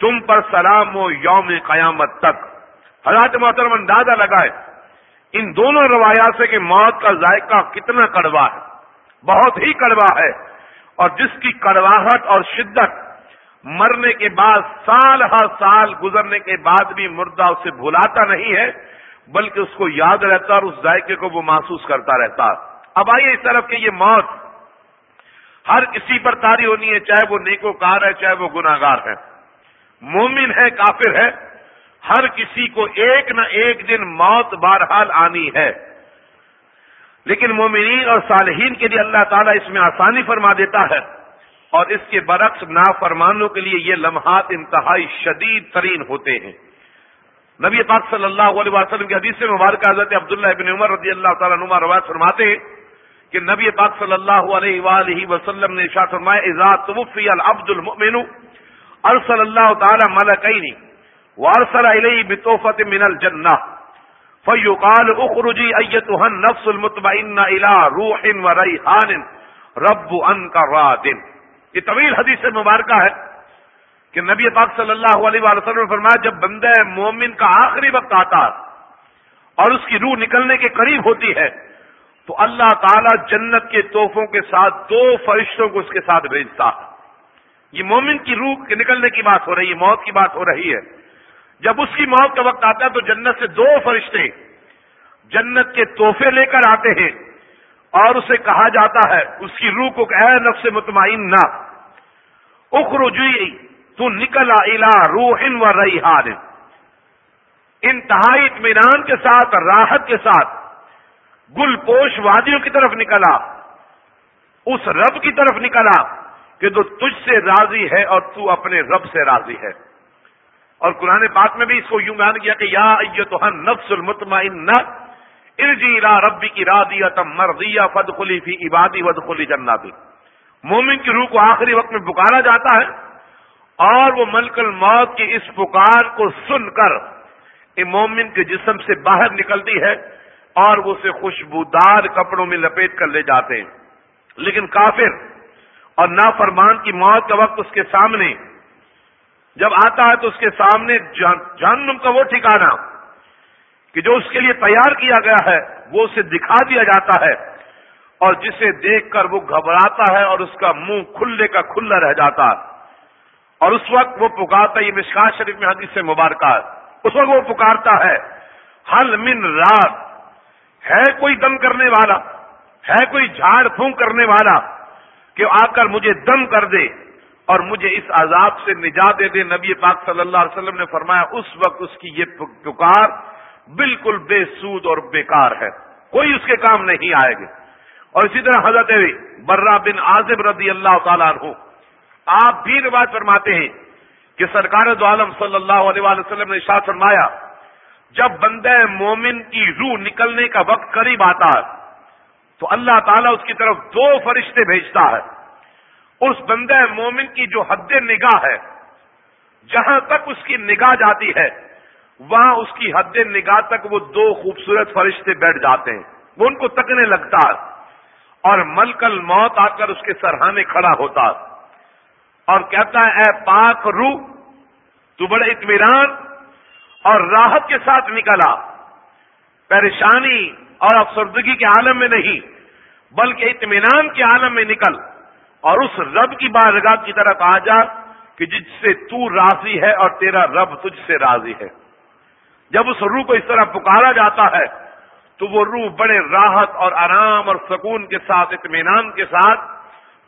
تم پر سلام ہو یوم قیامت تک۔ حضرت محترم اندازہ لگائے، ان دونوں روایات سے کہ موت کا ذائقہ کتنا کڑوا ہے۔ بہت ہی کڑوا ہے۔ اور جس کی کڑواہٹ اور شدت مرنے کے بعد، سال ہر سال گزرنے کے بعد بھی مردہ اسے بھلاتا نہیں ہے، بلکہ اس کو یاد رہتا اور اس ذائقے کو وہ محسوس کرتا رہتا۔ اب آئیے اس طرف کہ یہ موت ہر کسی پر تاری ہونی ہے، چاہے وہ نیکو کار ہے، چاہے وہ گناگار ہے۔ مومن ہے، کافر ہے، ہر کسی کو ایک نہ ایک دن موت بہرحال آنی ہے۔ لیکن مومنین اور صالحین کے لیے اللہ تعالیٰ اس میں آسانی فرما دیتا ہے۔ اور اس کے برعکس نافرمانوں کے لیے یہ لمحات انتہائی شدید ترین ہوتے ہیں۔ نبی پاک صلی اللہ علیہ وسلم کی حدیث مبارکہ حضرت عبداللہ ابن عمر رضی اللہ تعالیٰ نما روایت فرماتے ہیں کہ نبی پاک صلی اللہ علیہ وآلہ وسلم نے شاہ فرمایا، اذا توفی العبد المؤمن، ارسل اللہ تعالی ملکین، وارسل الیہ بتوفت من الجنہ، فیقال اخرجی ایتها النفس المطمئنہ الى روح و ریحان، رب انک رادن یہ طویل حدیث مبارکہ ہے کہ نبی پاک صلی اللہ علیہ وسلم نے فرمایا، جب بندہ مومن کا آخری وقت آتا اور اس کی روح نکلنے کے قریب ہوتی ہے تو اللہ تعالی جنت کے توحفوں کے ساتھ دو فرشتوں کو اس کے ساتھ بھیجتا یہ مومن کی روح کے نکلنے کی بات ہو رہی ہے موت کی بات ہو رہی ہے۔ جب اس کی موت کا وقت آتا ہے تو جنت سے دو فرشتے جنت کے تحفے لے کر آتے ہیں اور اسے کہا جاتا ہے، اس کی روح کو اے نفس مطمئن نہ۔ اخرجی، تو نکلا الا روح و ریحان۔ انتہائی اطمینان کے ساتھ، راحت کے ساتھ۔ گل پوش وادیوں کی طرف نکلا، اس رب کی طرف نکلا کہ تو تجھ سے راضی ہے اور تو اپنے رب سے راضی ہے۔ اور قرآن پاک میں بھی اس کو یوں بیان کیا کہ یا تو نفس المطمئن ارجی را ربی کی رادیا تم مرضیا فد خلی فی عبادی ود خلی جناتی۔ مومن کی روح کو آخری وقت میں پکارا جاتا ہے اور وہ ملکل موت کی اس پکار کو سن کر مومن کے جسم سے باہر نکلتی ہے۔ اور وہ اسے خوشبودار کپڑوں میں لپیٹ کر لے جاتے ہیں۔ لیکن کافر اور نافرمان کی موت کا وقت اس کے سامنے۔ جب آتا ہے تو اس کے سامنے جہنم کا وہ ٹھکانا کہ جو اس کے لیے تیار کیا گیا ہے، وہ اسے دکھا دیا جاتا ہے۔ اور جسے دیکھ کر وہ گھبراتا ہے اور اس کا منہ کھلنے کا کھلا رہ جاتا۔ ہے اور اس وقت وہ پکارتا ہے، یہ مشکا شریف میں حدیث سے مبارکہ اس وقت وہ پکارتا ہے، حل من رات ہے کوئی دم کرنے والا، ہے کوئی جھاڑ پھونک کرنے والا کہ آ کر مجھے دم کر دے اور مجھے اس عذاب سے نجات دے دے۔ نبی پاک صلی اللہ علیہ وسلم نے فرمایا، اس وقت اس کی یہ پکار بالکل بے سود اور بیکار ہے، کوئی اس کے کام نہیں آئے گا۔ اور اسی طرح حضرت برا بن عازب رضی اللہ تعالیٰ عنہ، آپ بھی رواج فرماتے ہیں کہ سرکار دو عالم صلی اللہ علیہ وسلم نے شاہ فرمایا جب بندہ مومن کی روح نکلنے کا وقت قریب آتا ہے، تو اللہ تعالیٰ اس کی طرف دو فرشتے بھیجتا ہے۔ اس بندہ مومن کی جو حد نگاہ ہے، جہاں تک اس کی نگاہ جاتی ہے، وہاں اس کی حد نگاہ تک وہ دو خوبصورت فرشتے بیٹھ جاتے ہیں۔ وہ ان کو تکنے لگتا ہے اور ملکل موت آ کر اس کے سرحانے کھڑا ہوتا اور کہتا ہے، اے پاک روح، تو بڑے اطمینان اور راحت کے ساتھ نکلا۔ پریشانی اور افسردگی کے عالم میں نہیں، بلکہ اطمینان کے عالم میں نکل۔ اور اس رب کی بارگاہ کی طرف آ جا کہ جس سے تو راضی ہے اور تیرا رب تجھ سے راضی ہے۔ جب اس روح کو اس طرح پکارا جاتا ہے، تو وہ روح بڑے راحت اور آرام اور سکون کے ساتھ، اطمینان کے ساتھ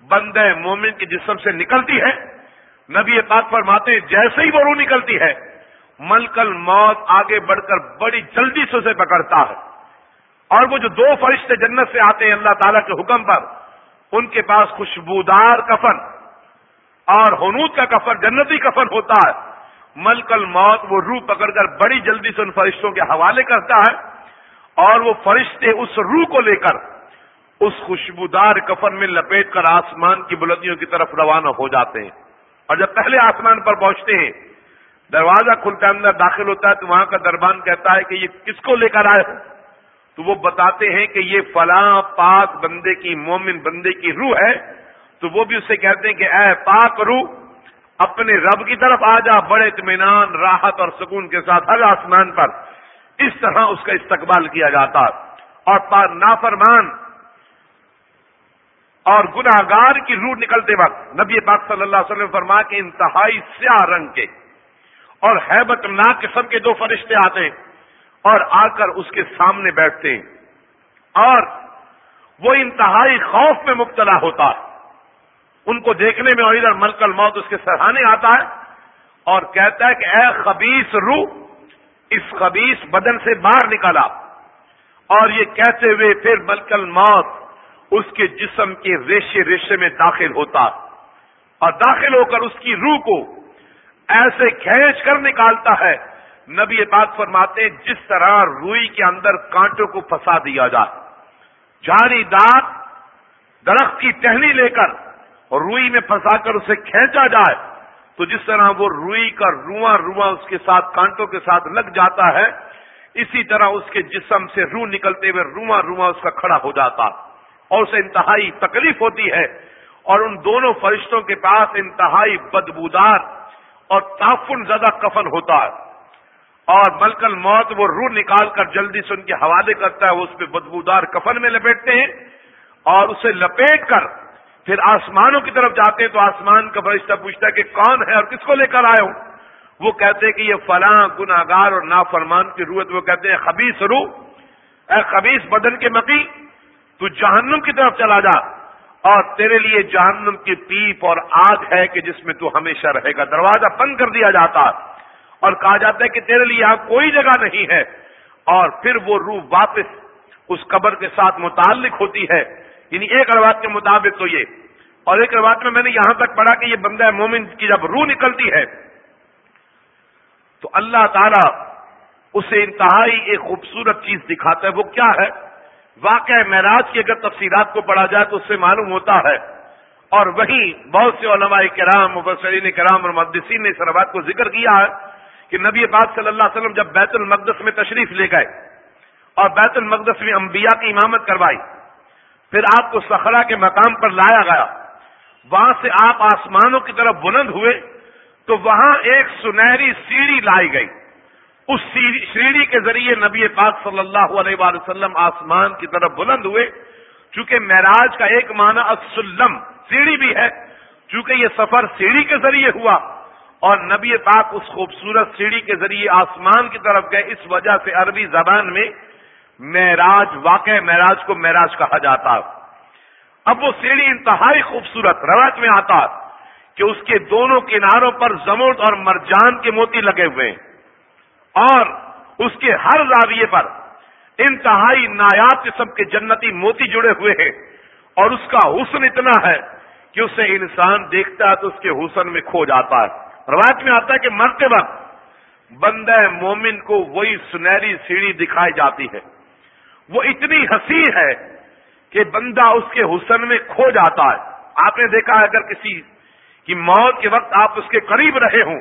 بندہ مومن کے جسم سے نکلتی ہے۔ نبی پاک فرماتے ہیں، جیسے ہی وہ روح نکلتی ہے ملکل موت آگے بڑھ کر بڑی جلدی سے اسے پکڑتا ہے۔ اور وہ جو دو فرشتے جنت سے آتے ہیں اللہ تعالیٰ کے حکم پر، ان کے پاس خوشبودار کفن اور ہنود کا کفن، جنتی کفن ہوتا ہے۔ ملکل موت وہ روح پکڑ کر بڑی جلدی سے ان فرشتوں کے حوالے کرتا ہے اور وہ فرشتے اس روح کو لے کر اس خوشبودار کفن میں لپیٹ کر آسمان کی بلندیوں کی طرف روانہ ہو جاتے ہیں۔ اور جب پہلے آسمان پر پہنچتے ہیں دروازہ کھلتا اندر داخل ہوتا ہے، تو وہاں کا دربان کہتا ہے کہ یہ کس کو لے کر آئے ہو؟ تو وہ بتاتے ہیں کہ یہ فلاں پاک بندے کی، مومن بندے کی روح ہے۔ تو وہ بھی اسے کہتے ہیں کہ اے پاک روح، اپنے رب کی طرف آ جا، بڑے اطمینان، راحت اور سکون کے ساتھ ہر آسمان پر اس طرح اس کا استقبال کیا جاتا۔ اور نافرمان اور گناگار کی روح نکلتے وقت نبی پاک صلی اللہ علیہ وسلم فرما کے انتہائی سیاہ رنگ کے اور حیبت ناک قسم کے دو فرشتے آتے ہیں اور آ کر اس کے سامنے بیٹھتے ہیں۔ اور وہ انتہائی خوف میں مبتلا ہوتا ہے۔ ان کو دیکھنے میں اور ادھر ملکل موت اس کے سرحانے آتا ہے اور کہتا ہے کہ اے خبیص روح اس خبیص بدن سے باہر نکالا۔ اور یہ کہتے ہوئے پھر ملکل موت اس کے جسم کے ریشے ریشے میں داخل ہوتا اور داخل ہو کر اس کی روح کو ایسے کھینچ کر نکالتا ہے۔ نبی پاک فرماتے جس طرح روئی کے اندر کانٹوں کو پھنسا دیا جائے۔ جاری دانت درخت کی ٹہنی لے کر اور روئی میں پھنسا کر اسے کھینچا جائے، تو جس طرح وہ روئی کا رواں رواں اس کے ساتھ کانٹوں کے ساتھ لگ جاتا ہے، اسی طرح اس کے جسم سے روح نکلتے ہوئے رواں رواں اس کا کھڑا ہو جاتا۔ اور اسے انتہائی تکلیف ہوتی ہے۔ اور ان دونوں فرشتوں کے پاس انتہائی بدبودار اور تعفن زدہ کفن ہوتا ہے اور ملکل موت وہ روح نکال کر جلدی سے ان کے حوالے کرتا ہے، وہ اس پہ بدبودار کفن میں لپیٹتے ہیں اور اسے لپیٹ کر پھر آسمانوں کی طرف جاتے ہیں تو آسمان کا فرشتہ پوچھتا ہے کہ کون ہے اور کس کو لے کر آئے ہوں وہ کہتے ہیں کہ یہ فلاں گناگار اور نافرمان کی روح وہ کہتے ہیں خبیص روح، اے خبیص بدن کے مقی، تو جہنم کی طرف چلا جا۔ اور تیرے لیے جہنم کی پیپ اور آگ ہے کہ جس میں تو ہمیشہ رہے گا۔ دروازہ بند کر دیا جاتا اور کہا جاتا ہے کہ تیرے لیے یہاں کوئی جگہ نہیں ہے۔ اور پھر وہ روح واپس اس قبر کے ساتھ متعلق ہوتی ہے۔ یعنی ایک روایت کے مطابق تو یہ۔ اور ایک روایت میں میں نے یہاں تک پڑھا کہ یہ بندہ مومن کی جب روح نکلتی ہے، تو اللہ تعالی اسے انتہائی ایک خوبصورت چیز دکھاتا ہے۔ وہ کیا ہے؟ واقع معراج کی اگر تفصیلات کو پڑھا جائے تو اس سے معلوم ہوتا ہے۔ اور وہیں بہت سے علماء کرام مبصرین کرام اور مدسین نے اس روایت کو ذکر کیا ہے کہ نبی پاک صلی اللہ علیہ وسلم جب بیت المقدس میں تشریف لے گئے اور بیت المقدس میں انبیاء کی امامت کروائی، پھر آپ کو سخرا کے مقام پر لایا گیا۔ وہاں سے آپ آسمانوں کی طرف بلند ہوئے تو وہاں ایک سنہری سیڑھی لائی گئی۔ اس سیڑھی کے ذریعے نبی پاک صلی اللہ علیہ وآلہ وسلم آسمان کی طرف بلند ہوئے۔ چونکہ معراج کا ایک معنی اسلم سیڑھی بھی ہے۔ چونکہ یہ سفر سیڑھی کے ذریعے ہوا اور نبی پاک اس خوبصورت سیڑھی کے ذریعے آسمان کی طرف گئے، اس وجہ سے عربی زبان میں معراج واقع معراج کو معراج کہا جاتا۔ اب وہ سیڑھی انتہائی خوبصورت روایت میں آتا کہ اس کے دونوں کناروں پر زمرد اور مرجان کے موتی لگے ہوئے ہیں۔ اور اس کے ہر زاویے پر انتہائی نایاب قسم کے جنتی موتی جڑے ہوئے ہیں۔ اور اس کا حسن اتنا ہے کہ اسے انسان دیکھتا ہے تو اس کے حسن میں کھو جاتا ہے۔ روایت میں آتا ہے کہ مرتے وقت بندہ مومن کو وہی سنہری سیڑھی دکھائی جاتی ہے۔ وہ اتنی ہنسی ہے کہ بندہ اس کے حسن میں کھو جاتا ہے۔ آپ نے دیکھا اگر کسی کی موت کے وقت آپ اس کے قریب رہے ہوں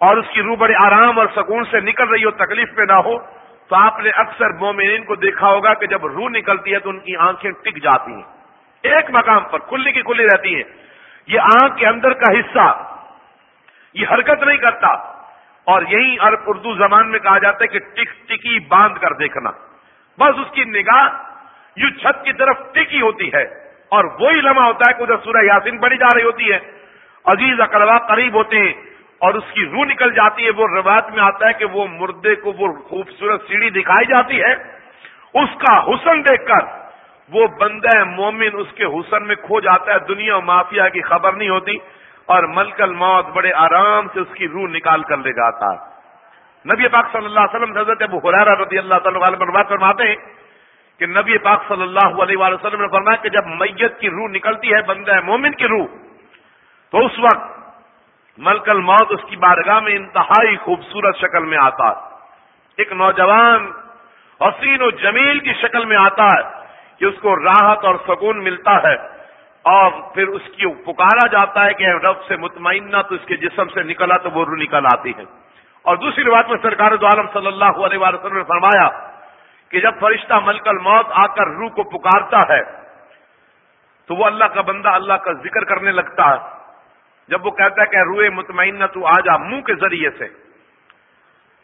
اور اس کی روح بڑے آرام اور سکون سے نکل رہی ہو، تکلیف میں نہ ہو، تو آپ نے اکثر مومنین کو دیکھا ہوگا کہ جب روح نکلتی ہے تو ان کی آنکھیں ٹک جاتی ہیں۔ ایک مقام پر کھلی کی کھلی رہتی ہیں۔ یہ آنکھ کے اندر کا حصہ، یہ حرکت نہیں کرتا۔ اور یہی عرب اردو زبان میں کہا جاتا ہے کہ ٹک، ٹکی باندھ کر دیکھنا۔ بس اس کی نگاہ یوں چھت کی طرف ٹکی ہوتی ہے۔ اور وہی لمحہ ہوتا ہے کہ ادھر سورہ یاسین پڑی جا رہی ہوتی ہے۔ عزیز اقربا قریب ہوتے ہیں۔ اور اس کی روح نکل جاتی ہے وہ روایت میں آتا ہے کہ وہ مردے کو وہ خوبصورت سیڑھی دکھائی جاتی ہے۔ اس کا حسن دیکھ کر وہ بندہ مومن اس کے حسن میں کھو جاتا ہے۔ دنیا و مافیا کی خبر نہیں ہوتی اور ملکل موت بڑے آرام سے اس کی روح نکال کر لے جاتا ہے۔ نبی پاک صلی اللہ علیہ وسلم حضرت ابو حرارہ رضی اللہ تعالیٰ علیہ بات فرماتے ہیں کہ نبی پاک صلی اللہ علیہ وسلم نے فرمایا کہ جب میت کی روح نکلتی ہے، بندہ مومن کی روح، تو اس وقت ملکل موت اس کی بارگاہ میں انتہائی خوبصورت شکل میں آتا ہے۔ ایک نوجوان حسین و جمیل کی شکل میں آتا ہے کہ اس کو راحت اور سکون ملتا ہے اور پھر اس کی پکارا جاتا ہے کہ رب سے مطمئنہ تو اس کے جسم سے نکلا تو وہ روح نکل آتی ہے۔ اور دوسری بات میں سرکار دو عالم صلی اللہ علیہ وسلم نے فرمایا کہ جب فرشتہ ملکل موت آ کر روح کو پکارتا ہے تو وہ اللہ کا بندہ اللہ کا ذکر کرنے لگتا ہے۔ جب وہ کہتا ہے کہ روئے مطمئنہ تو آ جا، منہ کے ذریعے سے۔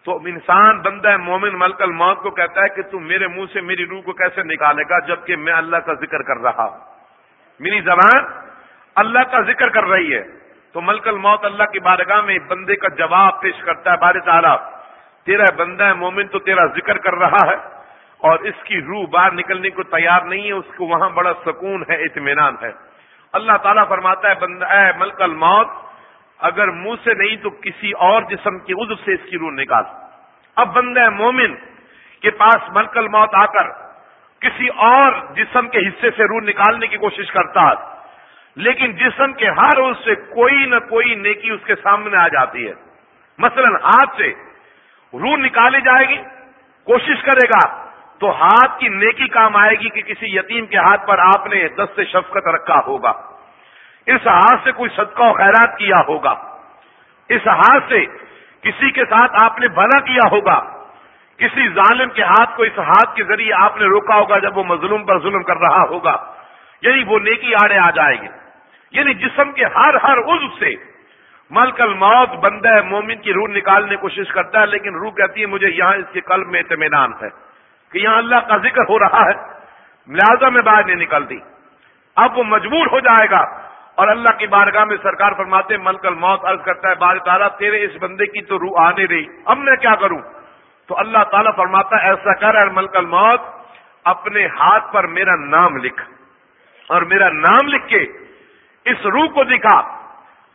تو انسان بندہ مومن ملکل موت کو کہتا ہے کہ تم میرے منہ سے میری روح کو کیسے نکالے گا جبکہ میں اللہ کا ذکر کر رہا ہوں۔ میری زبان اللہ کا ذکر کر رہی ہے۔ تو ملکل موت اللہ کی بارگاہ میں بندے کا جواب پیش کرتا ہے بار تعالیٰ، تیرا بندہ مومن تو تیرا ذکر کر رہا ہے۔ اور اس کی روح باہر نکلنے کو تیار نہیں ہے، اس کو وہاں بڑا سکون ہے، اطمینان ہے۔ اللہ تعالیٰ فرماتا ہے، بندہ، اے ملکل موت اگر منہ سے نہیں تو کسی اور جسم کی عزب سے اس کی روح نکال۔ اب بندہ مومن کے پاس ملکل موت آ کر کسی اور جسم کے حصے سے روح نکالنے کی کوشش کرتا لیکن جسم کے ہر اس سے کوئی نہ کوئی نیکی اس کے سامنے آ جاتی ہے۔ مثلا ہاتھ سے روح نکالی جائے گی، کوشش کرے گا۔ تو ہاتھ کی نیکی کام آئے گی کہ کسی یتیم کے ہاتھ پر آپ نے دست شفقت رکھا ہوگا۔ اس ہاتھ سے کوئی صدقہ و خیرات کیا ہوگا؟ اس ہاتھ سے کسی کے ساتھ آپ نے بھلا کیا ہوگا؟ کسی ظالم کے ہاتھ کو اس ہاتھ کے ذریعے آپ نے روکا ہوگا جب وہ مظلوم پر ظلم کر رہا ہوگا؟ یعنی وہ نیکی آڑے آ جائے گی یعنی جسم کے ہر ہر عزو سے ملک الموت بندہ مومن کی روح نکالنے کی کوشش کرتا ہے، لیکن روح کہتی ہے مجھے یہاں اس کے قلب میں اطمینان ہے۔ کہ یہاں اللہ کا ذکر ہو رہا ہے۔ لہذا میں باہر نہیں نکلتی۔ اب وہ مجبور ہو جائے گا۔ اور اللہ کی بارگاہ میں سرکار فرماتے ملک الموت عرض کرتا ہے بار تعالیٰ، تیرے اس بندے کی تو روح آنے رہی اب میں کیا کروں؟ تو اللہ تعالیٰ فرماتا ہے، ایسا کر ملک الموت، اپنے ہاتھ پر میرا نام لکھ۔ اور میرا نام لکھ کے اس روح کو دکھا۔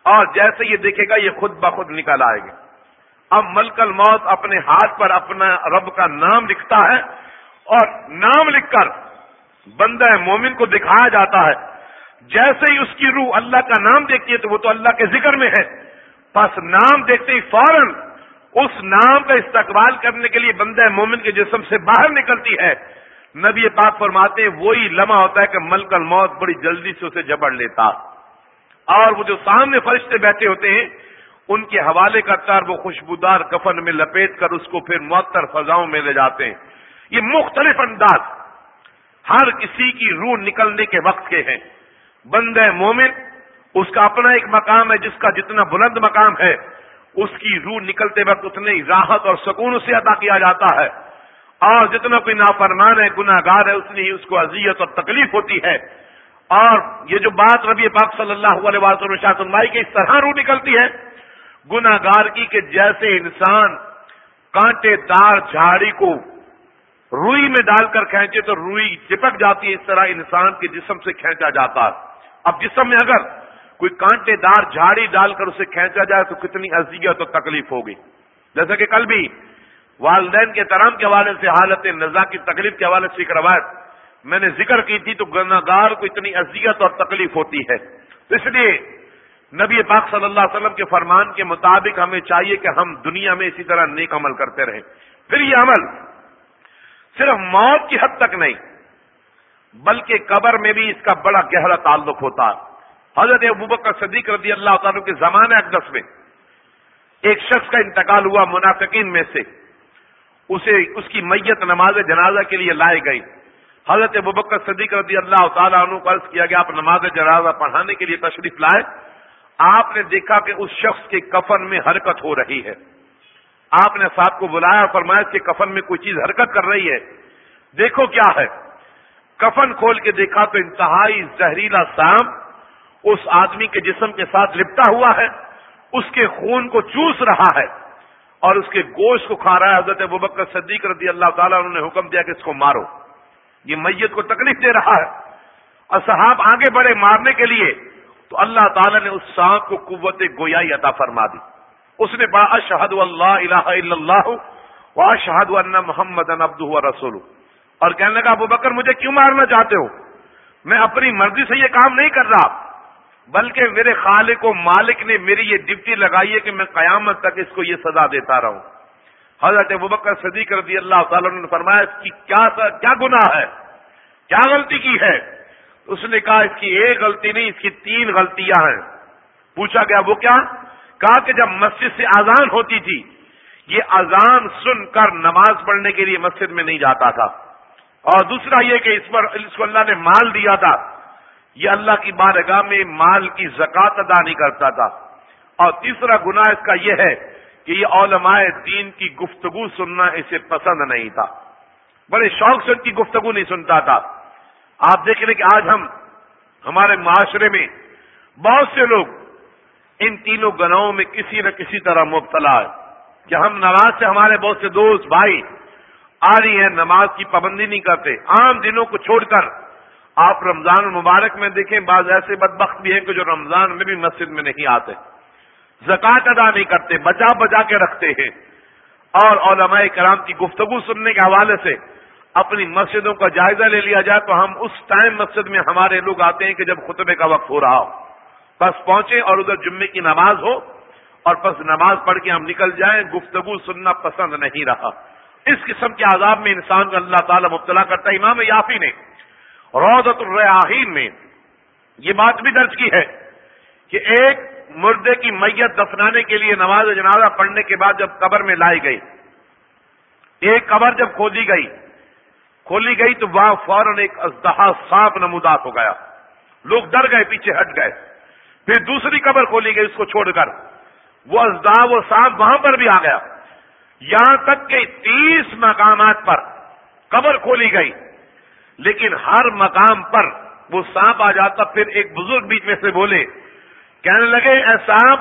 اور جیسے یہ دیکھے گا، یہ خود بخود نکل آئے گی۔ اب ملک الموت اپنے ہاتھ پر اپنا رب کا نام لکھتا ہے اور نام لکھ کر بندہ مومن کو دکھایا جاتا ہے۔ جیسے ہی اس کی روح اللہ کا نام دیکھتی ہے تو وہ تو اللہ کے ذکر میں ہے۔ بس نام دیکھتے ہی فوراً اس نام کا استقبال کرنے کے لیے بندہ مومن کے جسم سے باہر نکلتی ہے۔ نبی پاک فرماتے ہیں، وہی لمحہ ہوتا ہے کہ ملک الموت بڑی جلدی سے اسے جبڑ لیتا۔ اور وہ جو سامنے فرشتے بیٹھے ہوتے ہیں ان کے حوالے کرتا اور وہ خوشبودار کفن میں لپیٹ کر اس کو پھر معطر فضاؤں میں لے جاتے ہیں۔ یہ مختلف انداز ہر کسی کی روح نکلنے کے وقت کے ہیں۔ بندہ مومن، اس کا اپنا ایک مقام ہے جس کا جتنا بلند مقام ہے، اس کی روح نکلتے وقت اتنی راحت اور سکون سے ادا کیا جاتا ہے۔ اور جتنا کوئی نافرمان ہے گناہ گار ہے، اتنی ہی اس کو اذیت اور تکلیف ہوتی ہے۔ اور یہ جو بات ربی پاک صلی اللہ علیہ وسلم شاہ مائی کی اس طرح روح نکلتی ہے گناہ گار کی کہ جیسے انسان کانٹے دار جھاڑی کو روئی میں ڈال کر کھینچے تو روئی چپک جاتی ہے اس طرح انسان کے جسم سے کھینچا جاتا ہے۔ اب جسم میں اگر کوئی کانٹے دار جھاڑی ڈال کر اسے کھینچا جائے تو کتنی اذیت اور تکلیف ہوگی۔ جیسا کہ کل بھی والدین کے ترام کے حوالے سے حالت نزا کی تکلیف کے حوالے سے ایک روایت میں نے ذکر کی تھی تو گناگار کو اتنی اذیت اور تکلیف ہوتی ہے۔ تو اس لیے نبی پاک صلی اللہ علیہ وسلم کے فرمان کے مطابق ہمیں چاہیے کہ ہم دنیا میں اسی طرح نیک عمل کرتے رہیں۔ پھر یہ عمل صرف موت کی حد تک نہیں، بلکہ قبر میں بھی اس کا بڑا گہرا تعلق ہوتا۔ ہے حضرت ابوبکر صدیق رضی اللہ تعالیٰ کے زمانے اقدس میں ایک شخص کا انتقال ہوا منافقین میں سے۔ اسے، اس کی میت نماز جنازہ کے لیے لائے گئی حضرت ابوبکر صدیق رضی اللہ تعالیٰ عنہ کو عرض کیا گیا آپ نماز جنازہ پڑھانے کے لیے تشریف لائے آپ نے دیکھا کہ اس شخص کے کفن میں حرکت ہو رہی ہے۔ آپ نے صاحب کو بلایا اور فرمایا کہ کفن میں کوئی چیز حرکت کر رہی ہے۔ دیکھو کیا ہے۔ کفن کھول کے دیکھا تو انتہائی زہریلا سام اس آدمی کے جسم کے ساتھ لپٹا ہوا ہے۔ اس کے خون کو چوس رہا ہے اور اس کے گوشت کو کھا رہا ہے۔ حضرت ببکر صدیق رضی اللہ تعالیٰ انہوں نے حکم دیا کہ اس کو مارو۔ یہ میت کو تکلیف دے رہا ہے۔ اور صحاب آگے بڑھے مارنے کے لیے تو اللہ تعالیٰ نے اس سانپ کو قوت گویائی عطا فرما دی۔ اس نے پڑھا اشہد اللہ الہ الا اللہ و اشہد ان محمد ابد رسول اور کہنے لگا، ابو بکر، مجھے کیوں مارنا چاہتے ہو؟ میں اپنی مرضی سے یہ کام نہیں کر رہا، بلکہ میرے خالق و مالک نے میری یہ ڈپٹی لگائی ہے کہ میں قیامت تک اس کو یہ سزا دیتا رہوں۔ حضرت ابوبکر صدیق رضی اللہ تعالیٰ نے فرمایا، اس کی کیا کیا گناہ ہے؟ کیا غلطی کی ہے؟ اس نے کہا اس کی ایک غلطی نہیں، اس کی تین غلطیاں ہیں۔ پوچھا گیا وہ کیا؟ کہا کہ جب مسجد سے اذان ہوتی تھی، یہ اذان سن کر نماز پڑھنے کے لیے مسجد میں نہیں جاتا تھا۔ اور دوسرا یہ کہ اس پر، اس کو اللہ نے مال دیا تھا۔ یہ اللہ کی بارگاہ میں مال کی زکات ادا نہیں کرتا تھا۔ اور تیسرا گناہ اس کا یہ ہے کہ یہ علماء دین کی گفتگو سننا اسے پسند نہیں تھا۔ بڑے شوق سے ان کی گفتگو نہیں سنتا تھا۔ آپ دیکھ لیں کہ آج ہم ہمارے معاشرے میں بہت سے لوگ ان تینوں گناہوں میں کسی نہ کسی طرح مبتلا ہے کہ ہم نماز سے ہمارے بہت سے دوست بھائی آ رہی ہیں، نماز کی پابندی نہیں کرتے۔ عام دنوں کو چھوڑ کر آپ رمضان المبارک میں دیکھیں، بعض ایسے بدبخت بھی ہیں کہ جو رمضان میں بھی مسجد میں نہیں آتے۔ زکات ادا نہیں کرتے، بچا بچا کے رکھتے ہیں۔ اور علماء کرام کی گفتگو سننے کے حوالے سے اپنی مسجدوں کا جائزہ لے لیا جائے تو ہم اس ٹائم مسجد میں ہمارے لوگ آتے ہیں کہ جب خطبے کا وقت ہو رہا ہو۔ بس پہنچے اور ادھر جمعے کی نماز ہو اور بس نماز پڑھ کے ہم نکل جائیں، گفتگو سننا پسند نہیں رہا۔ اس قسم کے عذاب میں انسان کو اللہ تعالیٰ مبتلا کرتا ہے۔ امام یافی نے روزت الرحین میں یہ بات بھی درج کی ہے کہ ایک مردے کی میت دفنانے کے لیے نماز جنازہ پڑھنے کے بعد جب قبر میں لائی گئی، ایک قبر جب کھولی گئی کھولی گئی تو وہاں فوراً ایک ازدہا سانپ نمودات ہو گیا۔ لوگ ڈر گئے، پیچھے ہٹ گئے۔ پھر دوسری قبر کھولی گئی، اس کو چھوڑ کر۔ وہ ازدہ وہ سانپ وہاں پر بھی آ گیا۔ یہاں تک کہ تیس مقامات پر قبر کھولی گئی۔ لیکن ہر مقام پر وہ سانپ آ جاتا، پھر ایک بزرگ بیچ میں سے بولے، کہنے لگے، اے سانپ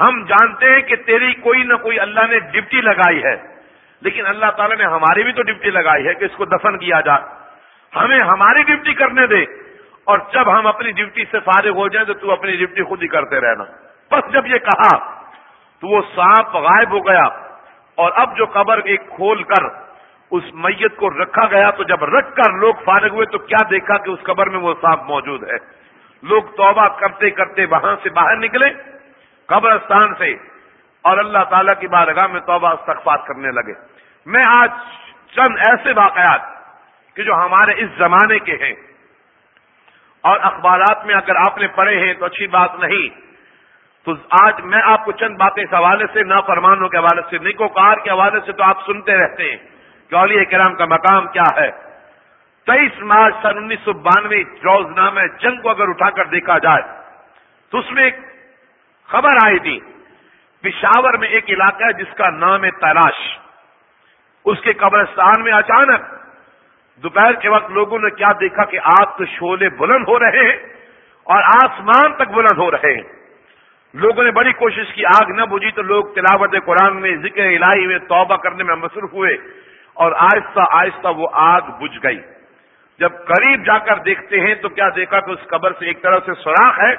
ہم جانتے ہیں کہ تیری کوئی نہ کوئی اللہ نے ڈپٹی لگائی ہے۔ لیکن اللہ تعالیٰ نے ہماری بھی تو ڈپٹی لگائی ہے کہ اس کو دفن کیا جائے۔ ہمیں ہماری ڈپٹی کرنے دے۔ اور جب ہم اپنی ڈپٹی سے فارغ ہو جائیں تو تو اپنی ڈپٹی خود ہی کرتے رہنا۔ بس جب یہ کہا تو وہ سانپ غائب ہو گیا۔ اور اب جو قبر ایک کھول کر اس میت کو رکھا گیا، تو جب رکھ کر لوگ فارغ ہوئے تو کیا دیکھا کہ اس قبر میں وہ سانپ موجود ہے؟ لوگ توبہ کرتے کرتے وہاں سے باہر نکلے۔ قبرستان سے اور اللہ تعالی کی بارگاہ میں توبہ استغفار کرنے لگے۔ میں آج چند ایسے واقعات کہ جو ہمارے اس زمانے کے ہیں۔ اور اخبارات میں اگر آپ نے پڑھے ہیں تو اچھی بات نہیں۔ تو آج میں آپ کو چند باتیں اس حوالے سے نافرمانوں کے حوالے سے نکوکار کے حوالے سے تو آپ سنتے رہتے ہیں کہ اولیاء کرام کا مقام کیا ہے۔ تیئیس مارچ سن انیس سو بانوے روز نام جنگ کو اگر اٹھا کر دیکھا جائے تو اس میں ایک خبر آئی تھی۔ پشاور میں ایک علاقہ ہے جس کا نام ہے تلاش۔ اس کے قبرستان میں اچانک دوپہر کے وقت لوگوں نے کیا دیکھا کہ آپ تو شولے بلند ہو رہے ہیں اور آسمان تک بلند ہو رہے ہیں۔ لوگوں نے بڑی کوشش کی، آگ نہ بجھی تو لوگ تلاوت قرآن میں، ذکر الہی میں توبہ کرنے میں مصروف ہوئے اور آہستہ آہستہ وہ آگ بجھ گئی۔ جب قریب جا کر دیکھتے ہیں تو کیا دیکھا کہ اس قبر سے ایک طرح سے سوراخ ہے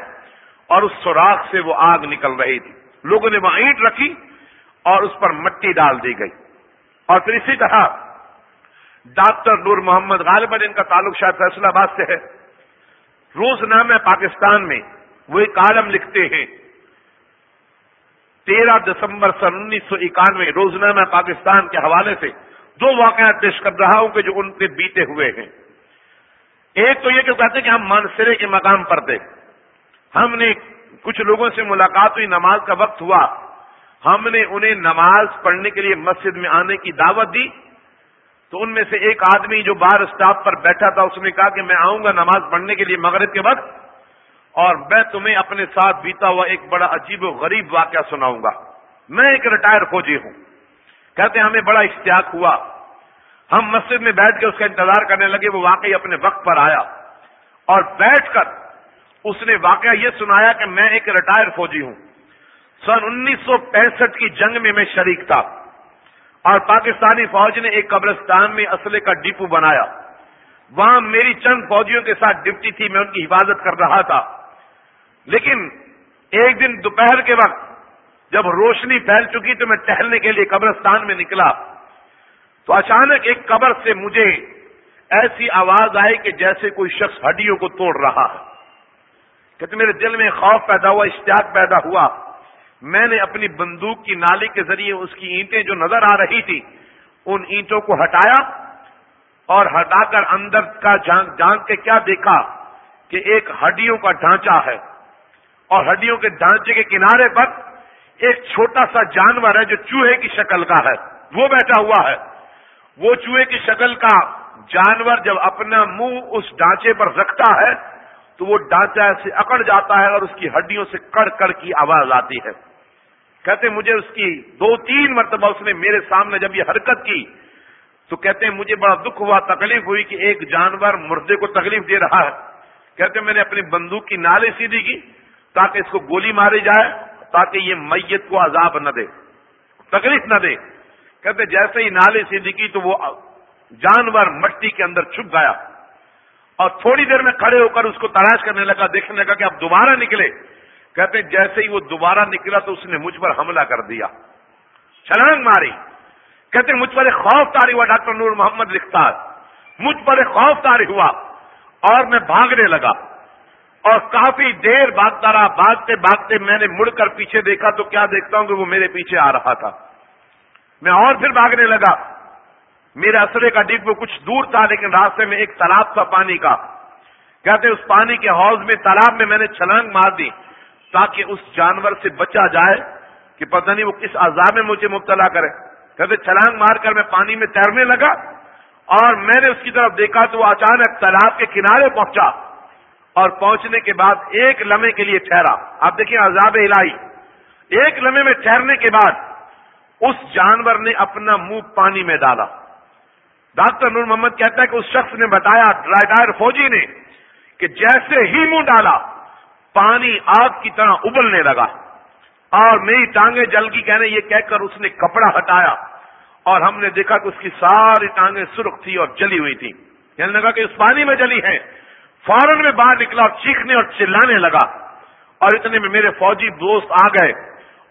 اور اس سوراخ سے وہ آگ نکل رہی تھی۔ لوگوں نے وہاں اینٹ رکھی اور اس پر مٹی ڈال دی گئی۔ اور پھر اسی طرح ڈاکٹر نور محمد غالباً ان کا تعلق شاید فیصلہ آباد سے ہے۔ روز نام پاکستان میں وہ ایک عالم لکھتے ہیں۔ تیرہ دسمبر سن انیس سو اکانوے روزنامہ پاکستان کے حوالے سے دو واقعات پیش کر رہا ہوں کہ جو ان کے بیتے ہوئے ہیں۔ ایک تو یہ کہ کہتے ہیں کہ ہم مانسرے کے مقام پر تھے۔ ہم نے کچھ لوگوں سے ملاقات ہوئی، نماز کا وقت ہوا۔ ہم نے انہیں نماز پڑھنے کے لیے مسجد میں آنے کی دعوت دی۔ تو ان میں سے ایک آدمی جو باہر اسٹاف پر بیٹھا تھا، اس نے کہا کہ میں آؤں گا نماز پڑھنے کے لیے مغرب کے وقت اور میں تمہیں اپنے ساتھ بیتا ہوا ایک بڑا عجیب و غریب واقعہ سناؤں گا۔ میں ایک ریٹائر فوجی ہوں۔ کہتے ہیں، ہمیں بڑا اشتیاق ہوا۔ ہم مسجد میں بیٹھ کے اس کا انتظار کرنے لگے، وہ واقعی اپنے وقت پر آیا اور بیٹھ کر اس نے واقعہ یہ سنایا کہ میں ایک ریٹائر فوجی ہوں۔ سن انیس سو پینسٹھ کی جنگ میں میں شریک تھا۔ اور پاکستانی فوج نے ایک قبرستان میں اسلحے کا ڈپو بنایا۔ وہاں میری چند فوجیوں کے ساتھ ڈپٹی تھی، میں ان کی حفاظت کر رہا تھا۔ لیکن ایک دن دوپہر کے وقت جب روشنی پھیل چکی تو میں ٹہلنے کے لیے قبرستان میں نکلا۔ تو اچانک ایک قبر سے مجھے ایسی آواز آئی کہ جیسے کوئی شخص ہڈیوں کو توڑ رہا ہے۔ کہتے میرے دل میں خوف پیدا ہوا، اشتیاق پیدا ہوا۔ میں نے اپنی بندوق کی نالی کے ذریعے اس کی اینٹیں جو نظر آ رہی تھی، ان اینٹوں کو ہٹایا اور ہٹا کر اندر کا جان کے کیا دیکھا کہ ایک ہڈیوں کا ڈھانچہ ہے۔ اور ہڈیوں کے ڈھانچے کے کنارے پر ایک چھوٹا سا جانور ہے جو چوہے کی شکل کا ہے۔ وہ بیٹھا ہوا ہے۔ وہ چوہے کی شکل کا جانور جب اپنا منہ اس ڈھانچے پر رکھتا ہے تو وہ ڈھانچہ سے اکڑ جاتا ہے اور اس کی ہڈیوں سے کڑ کڑ کی آواز آتی ہے۔ کہتے مجھے اس کی دو تین مرتبہ اس نے میرے سامنے جب یہ حرکت کی، تو کہتے ہیں، مجھے بڑا دکھ ہوا، تکلیف ہوئی کہ ایک جانور مردے کو تکلیف دے رہا ہے۔ کہتے میں نے اپنی بندوق کی نالے سیدھی کی تاکہ اس کو گولی ماری جائے، تاکہ یہ میت کو عذاب نہ دے، تکلیف نہ دے۔ کہتے جیسے ہی نالے سیدھی کی تو وہ جانور مٹی کے اندر چھپ گیا۔ اور تھوڑی دیر میں کھڑے ہو کر اس کو تلاش کرنے لگا، دیکھنے لگا کہ اب دوبارہ نکلے۔ کہتے جیسے ہی وہ دوبارہ نکلا تو اس نے مجھ پر حملہ کر دیا۔ چھلانگ ماری۔ کہتے مجھ پر ایک خوف تاری ہوا، ڈاکٹر نور محمد لکھتا مجھ پر ایک خوف تاری ہوا اور میں بھاگنے لگا۔ اور کافی دیر بھاگتا رہا۔ بھاگتے بھاگتے میں نے مڑ کر پیچھے دیکھا تو کیا دیکھتا ہوں کہ وہ میرے پیچھے آ رہا تھا۔ میں اور پھر بھاگنے لگا۔ میرے اثرے کا ڈگ وہ کچھ دور تھا، لیکن راستے میں ایک تالاب تھا پانی کا۔ کہتے اس پانی کے حوض میں، تالاب میں میں نے چھلانگ مار دی تاکہ اس جانور سے بچا جائے کہ پتہ نہیں وہ کس عذاب میں مجھے مبتلا کرے۔ کہتے چھلانگ مار کر میں پانی میں تیرنے لگا اور میں نے اس کی طرف دیکھا تو وہ اچانک تالاب کے کنارے پہنچا اور پہنچنے کے بعد ایک لمحے کے لیے ٹھہرا۔ آپ دیکھیں عذاب الہی۔ ایک لمحے میں ٹھہرنے کے بعد اس جانور نے اپنا منہ پانی میں ڈالا۔ ڈاکٹر نور محمد کہتا ہے کہ اس شخص نے بتایا ڈرائیڈائر فوجی نے کہ جیسے ہی منہ ڈالا، پانی آگ کی طرح ابلنے لگا۔ اور میری ٹانگیں جل کی کہنے یہ کہہ کر اس نے کپڑا ہٹایا۔ اور ہم نے دیکھا کہ اس کی ساری ٹانگیں سرخ تھی اور جلی ہوئی تھی۔ کہنے لگا کہ اس پانی میں جلی ہے فوراً میں باہر نکلا اور چیخنے اور چلانے لگا۔ اور اتنے میں میرے فوجی دوست آ گئے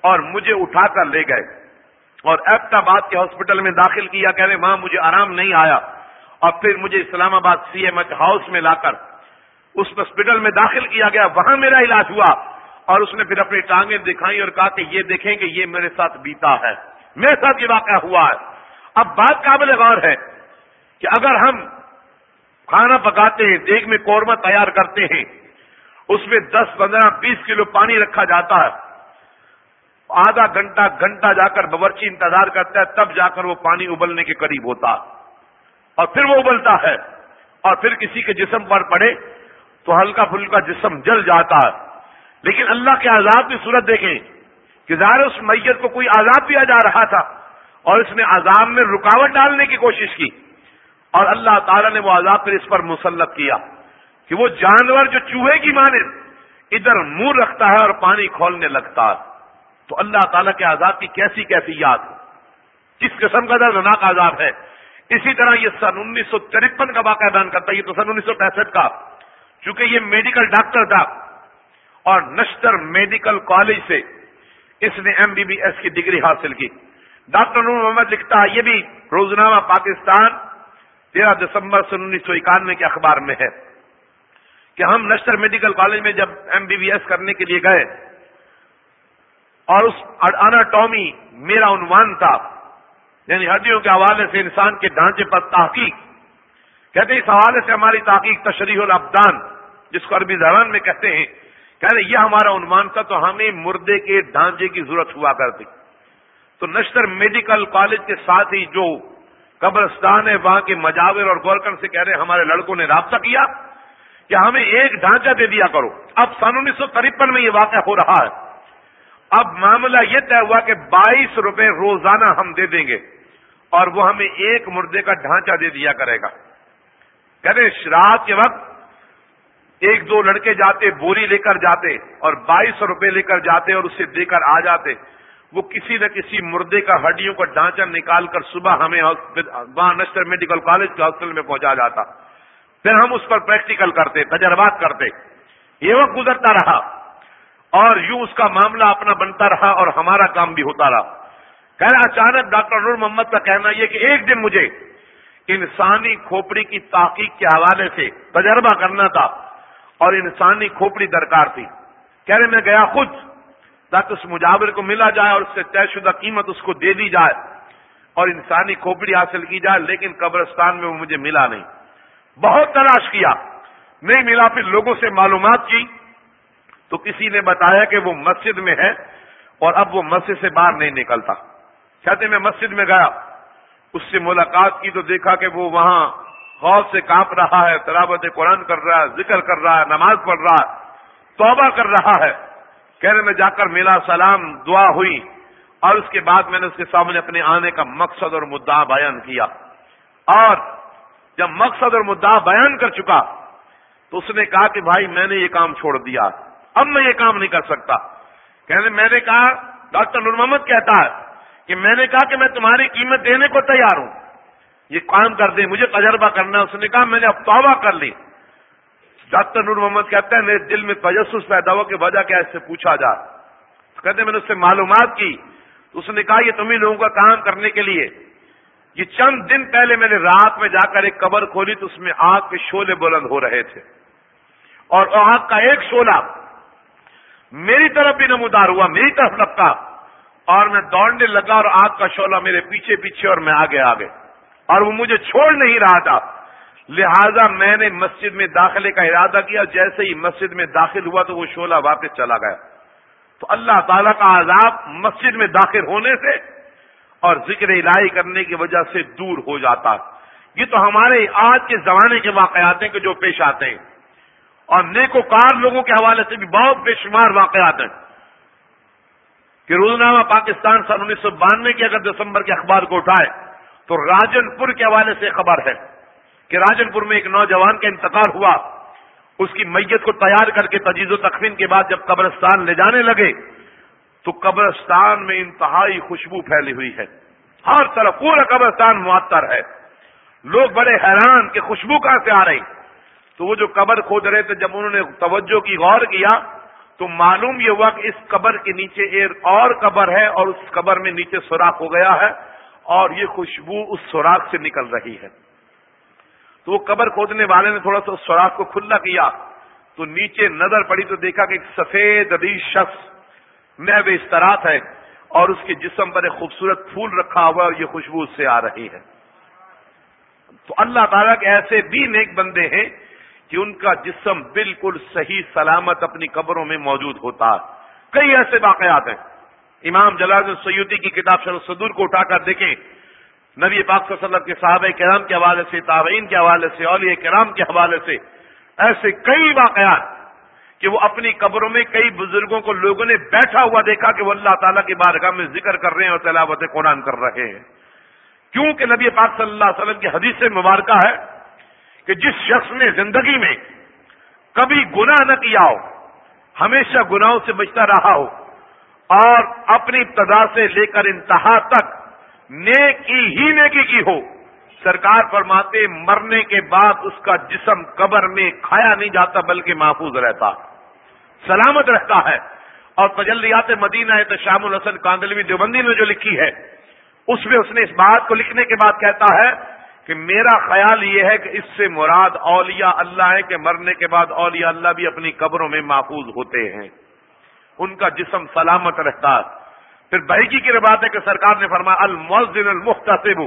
اور مجھے اٹھا کر لے گئے۔ اور ایبٹ آباد کے ہاسپٹل میں داخل کیا، کہہ رہے وہاں مجھے آرام نہیں آیا۔ اور پھر مجھے اسلام آباد سی ایم ایچ ہاؤس میں لا کر اس ہاسپٹل میں داخل کیا گیا۔ وہاں میرا علاج ہوا۔ اور اس نے پھر اپنی ٹانگیں دکھائی اور کہا کہ یہ دیکھیں کہ یہ میرے ساتھ بیتا ہے۔ میرے ساتھ یہ واقعہ ہوا ہے۔ اب بات قابل غور ہے کہ اگر ہم کھانا پکاتے ہیں، دیگ میں قورمہ تیار کرتے ہیں، اس میں دس، پندرہ، بیس کلو پانی رکھا جاتا ہے۔ آدھا گھنٹہ گھنٹہ جا کر باورچی انتظار کرتا ہے، تب جا کر وہ پانی ابلنے کے قریب ہوتا۔ اور پھر وہ ابلتا ہے۔ اور پھر کسی کے جسم پر پڑے تو ہلکا پھلکا جسم جل جاتا ہے۔ لیکن اللہ کے عذاب کی صورت دیکھیں کہ ظاہر اس میت کو کوئی عذاب دیا جا رہا تھا اور اس نے عذاب میں رکاوٹ ڈالنے کی کوشش کی۔ اور اللہ تعالی نے وہ عذاب پھر اس پر مسلط کیا کہ وہ جانور جو چوہے کی مانند ادھر منہ رکھتا ہے اور پانی کھولنے لگتا ہے۔ تو اللہ تعالیٰ کے عذاب کی کیسی کیفیات؟ کس قسم کا دردناک عذاب ہے؟ اسی طرح یہ سن انیس سو ترپن کا واقعہ بیان کرتا ہے، یہ تو سن انیس سو پینسٹھ کا۔ چونکہ یہ میڈیکل ڈاکٹر تھا اور نشتر میڈیکل کالج سے اس نے ایم بی بی ایس کی ڈگری حاصل کی۔ ڈاکٹر نور محمد لکھتا ہے، یہ بھی روزنامہ پاکستان، تیرہ دسمبر سن انیس سو اکانوے کے اخبار میں ہے کہ ہم نشتر میڈیکل کالج میں جب ایم بی بی ایس کرنے کے لیے گئے اور اس اناٹومی میرا عنوان تھا۔ یعنی ہڈیوں کے حوالے سے انسان کے ڈھانچے پر تحقیق۔ کہتے ہیں اس حوالے سے ہماری تحقیق تشریح الابدان، جس کو عربی زبان میں کہتے ہیں۔ کہہ رہے یہ ہمارا عنوان تھا تو ہمیں مردے کے ڈھانچے کی ضرورت ہوا کرتی۔ تو نشتر میڈیکل کالج کے ساتھ ہی جو قبرستان ہے، وہاں کے مجاور اور گورکن سے کہہ رہے ہمارے لڑکوں نے رابطہ کیا کہ ہمیں ایک ڈھانچہ دے دیا کرو۔ اب سن انیس سو ترپن میں یہ واقعہ ہو رہا ہے۔ اب معاملہ یہ طے ہوا کہ بائیس روپے روزانہ ہم دے دیں گے اور وہ ہمیں ایک مردے کا ڈھانچہ دے دیا کرے گا۔ کہتے رات کے وقت ایک دو لڑکے جاتے، بوری لے کر جاتے اور بائیس روپے لے کر جاتے اور اسے دے کر آ جاتے۔ وہ کسی نہ کسی مردے کا ہڈیوں کا ڈھانچہ نکال کر صبح ہمیں وہاں نشتر میڈیکل کالج کے ہاسپٹل میں پہنچا جاتا۔ پھر ہم اس پر پریکٹیکل کرتے، تجربات کرتے۔ یہ وقت گزرتا رہا۔ اور یوں اس کا معاملہ اپنا بنتا رہا اور ہمارا کام بھی ہوتا رہا۔ کہ اچانک ڈاکٹر نور محمد کا کہنا یہ کہ ایک دن مجھے انسانی کھوپڑی کی تحقیق کے حوالے سے تجربہ کرنا تھا اور انسانی کھوپڑی درکار تھی۔ کہہ رہے، میں گیا خود۔ تاکہ اس مجاور کو ملا جائے اور اس سے طے شدہ قیمت اس کو دے دی جائے اور انسانی کھوپڑی حاصل کی جائے، لیکن قبرستان میں وہ مجھے ملا نہیں۔ بہت تلاش کیا۔ نہیں ملا، پھر لوگوں سے معلومات کی۔ تو کسی نے بتایا کہ وہ مسجد میں ہے اور اب وہ مسجد سے باہر نہیں نکلتا۔ کہتے میں مسجد میں گیا۔ اس سے ملاقات کی تو دیکھا کہ وہ وہاں خوف سے کانپ رہا ہے، تلاوت قرآن کر رہا ہے، ذکر کر رہا ہے، نماز پڑھ رہا ہے، توبہ کر رہا ہے۔ کہنے میں جا کر میرا سلام، دعا ہوئی۔ اور اس کے بعد میں نے اس کے سامنے اپنے آنے کا مقصد اور مدعا بیان کیا۔ اور جب مقصد اور مدعا بیان کر چکا تو اس نے کہا کہ بھائی میں نے یہ کام چھوڑ دیا۔ اب میں یہ کام نہیں کر سکتا۔ کہنے میں نے کہا، ڈاکٹر نور محمد کہتا ہے کہ میں نے کہا کہ میں تمہاری قیمت دینے کو تیار ہوں۔ یہ کام کر دیں، مجھے تجربہ کرنا اس نے کہا، میں نے اب توبہ کر لی۔ ڈاکٹر نور محمد کہتے ہیں میرے دل میں تجسس پیدا ہو کہ وجہ کیا اس سے پوچھا جا۔ کہتے میں نے اس سے معلومات کی۔ تو اس نے کہا، یہ تمہیں لوگوں کا کام کرنے کے لیے۔ یہ چند دن پہلے میں نے رات میں جا کر ایک قبر کھولی، تو اس میں آگ کے شولے بلند ہو رہے تھے۔ اور آگ کا ایک شولہ میری طرف بھی نمودار ہوا، میری طرف لپکا۔ اور میں دوڑنے لگا اور آگ کا شولہ میرے پیچھے پیچھے اور میں آگے آگے۔ اور وہ مجھے چھوڑ نہیں رہا تھا۔ لہذا میں نے مسجد میں داخلے کا ارادہ کیا، جیسے ہی مسجد میں داخل ہوا تو وہ شولہ واپس چلا گیا۔ تو اللہ تعالیٰ کا عذاب مسجد میں داخل ہونے سے اور ذکر الہی کرنے کی وجہ سے دور ہو جاتا۔ یہ تو ہمارے آج کے زمانے کے واقعات ہیں کہ جو پیش آتے ہیں۔ اور نیکو کار لوگوں کے حوالے سے بھی بہت بے شمار واقعات ہیں کہ روزنامہ پاکستان سن انیس سو بانوے کے اگر دسمبر کے اخبار کو اٹھائے تو راجن پور کے حوالے سے خبر ہے کہ راجن پور میں ایک نوجوان کا انتقال ہوا۔ اس کی میت کو تیار کر کے تجیز و تخمین کے بعد جب قبرستان لے جانے لگے تو قبرستان میں انتہائی خوشبو پھیلی ہوئی ہے۔ ہر طرف پورا قبرستان معطر ہے۔ لوگ بڑے حیران کہ خوشبو کہاں سے آ رہی۔ تو وہ جو قبر کھود رہے تھے، جب انہوں نے توجہ کی، غور کیا، تو معلوم یہ ہوا کہ اس قبر کے نیچے ایک اور قبر ہے اور اس قبر میں نیچے سوراخ ہو گیا ہے اور یہ خوشبو اس سوراخ سے نکل رہی ہے۔ تو وہ قبر کھودنے والے نے تھوڑا سا اس سوراخ کو کھلا کیا۔ تو نیچے نظر پڑی تو دیکھا کہ ایک سفید ادیش شخص محو استرات ہے اور اس کے جسم پر ایک خوبصورت پھول رکھا ہوا اور یہ خوشبو اس سے آ رہی ہے۔ تو اللہ تعالیٰ کے ایسے بھی نیک بندے ہیں کہ ان کا جسم بالکل صحیح سلامت اپنی قبروں میں موجود ہوتا کئی ایسے واقعات ہیں۔ امام جلال سیدی کی کتاب شرح صدور کو اٹھا کر دیکھیں۔ نبی پاک صلی اللہ علیہ وسلم کے صحابہ کرام کے حوالے سے، تابعین کے حوالے سے، اولیاء کرام کے حوالے سے ایسے کئی واقعات کہ وہ اپنی قبروں میں کئی بزرگوں کو لوگوں نے بیٹھا ہوا دیکھا کہ وہ اللہ تعالیٰ کی بارگاہ میں ذکر کر رہے ہیں اور تلاوت قرآن کر رہے ہیں۔ کیونکہ نبی پاک صلی اللہ علیہ وسلم کی حدیث سے مبارکہ ہے کہ جس شخص نے زندگی میں کبھی گناہ نہ کیا ہو، ہمیشہ گناہوں سے بچتا رہا ہو، اور اپنی ابتدا سے لے کر انتہا تک نیکی ہی نیکی کی ہو، سرکار فرماتے مرنے کے بعد اس کا جسم قبر میں کھایا نہیں جاتا بلکہ محفوظ رہتا، سلامت رہتا ہے۔ اور تجلیات مدینہ ہے تو شام الحسن کاندلوی دیوبندی نے جو لکھی ہے، اس میں اس نے اس بات کو لکھنے کے بعد کہتا ہے کہ میرا خیال یہ ہے کہ اس سے مراد اولیاء اللہ ہے کہ مرنے کے بعد اولیاء اللہ بھی اپنی قبروں میں محفوظ ہوتے ہیں۔ ان کا جسم سلامت رہتا ہے۔ پھر بحیکی کی روایت ہے کہ سرکار نے فرمایا، المؤذن المختصب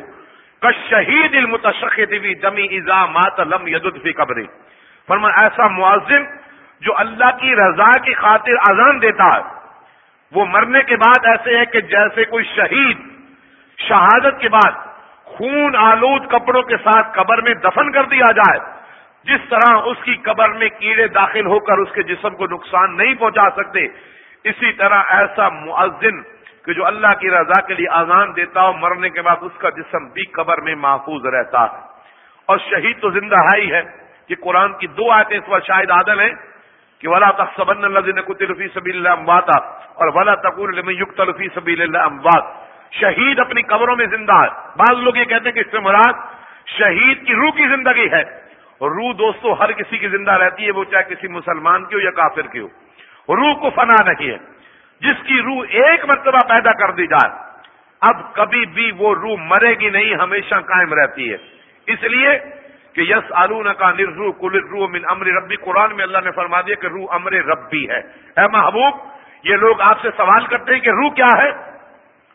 کا شہید بھی دمی ازا مات لم یدد فی قبری۔ فرمایا، ایسا معذم جو اللہ کی رضا کی خاطر اذان دیتا ہے، وہ مرنے کے بعد ایسے ہے کہ جیسے کوئی شہید شہادت کے بعد خون آلود کپڑوں کے ساتھ قبر میں دفن کر دیا جائے، جس طرح اس کی قبر میں کیڑے داخل ہو کر اس کے جسم کو نقصان نہیں پہنچا سکتے، اسی طرح ایسا معذن کہ جو اللہ کی رضا کے لیے آزان دیتا ہو، مرنے کے بعد اس کا جسم بھی قبر میں محفوظ رہتا ہے۔ اور شہید تو زندہ ہے ہی ہے۔ کہ قرآن کی دو آیتیں اس وقت شاہد عادل ہیں کہ ولا تخصبن اللہ کو تلفی سبیل اللہ امواتا اور ولا تقور یق تلفی سبیل اللہ اموات شہید اپنی قبروں میں زندہ ہے۔ بعض لوگ یہ کہتے ہیں کہ اس سے مراد شہید کی روح کی زندگی ہے۔ اور روح دوستو، ہر کسی کی زندہ رہتی ہے، وہ چاہے کسی مسلمان کی ہو یا کافر کی ہو۔ روح کو فنا نہیں ہے۔ جس کی روح ایک مرتبہ پیدا کر دی جائے، اب کبھی بھی وہ روح مرے گی نہیں، ہمیشہ قائم رہتی ہے۔ اس لیے کہ یس آلون کا نر روح کل روح من امر ربی۔ قرآن میں اللہ نے فرما دیا کہ روح امر ربی ہے۔ اے محبوب، یہ لوگ آپ سے سوال کرتے ہیں کہ روح کیا ہے؟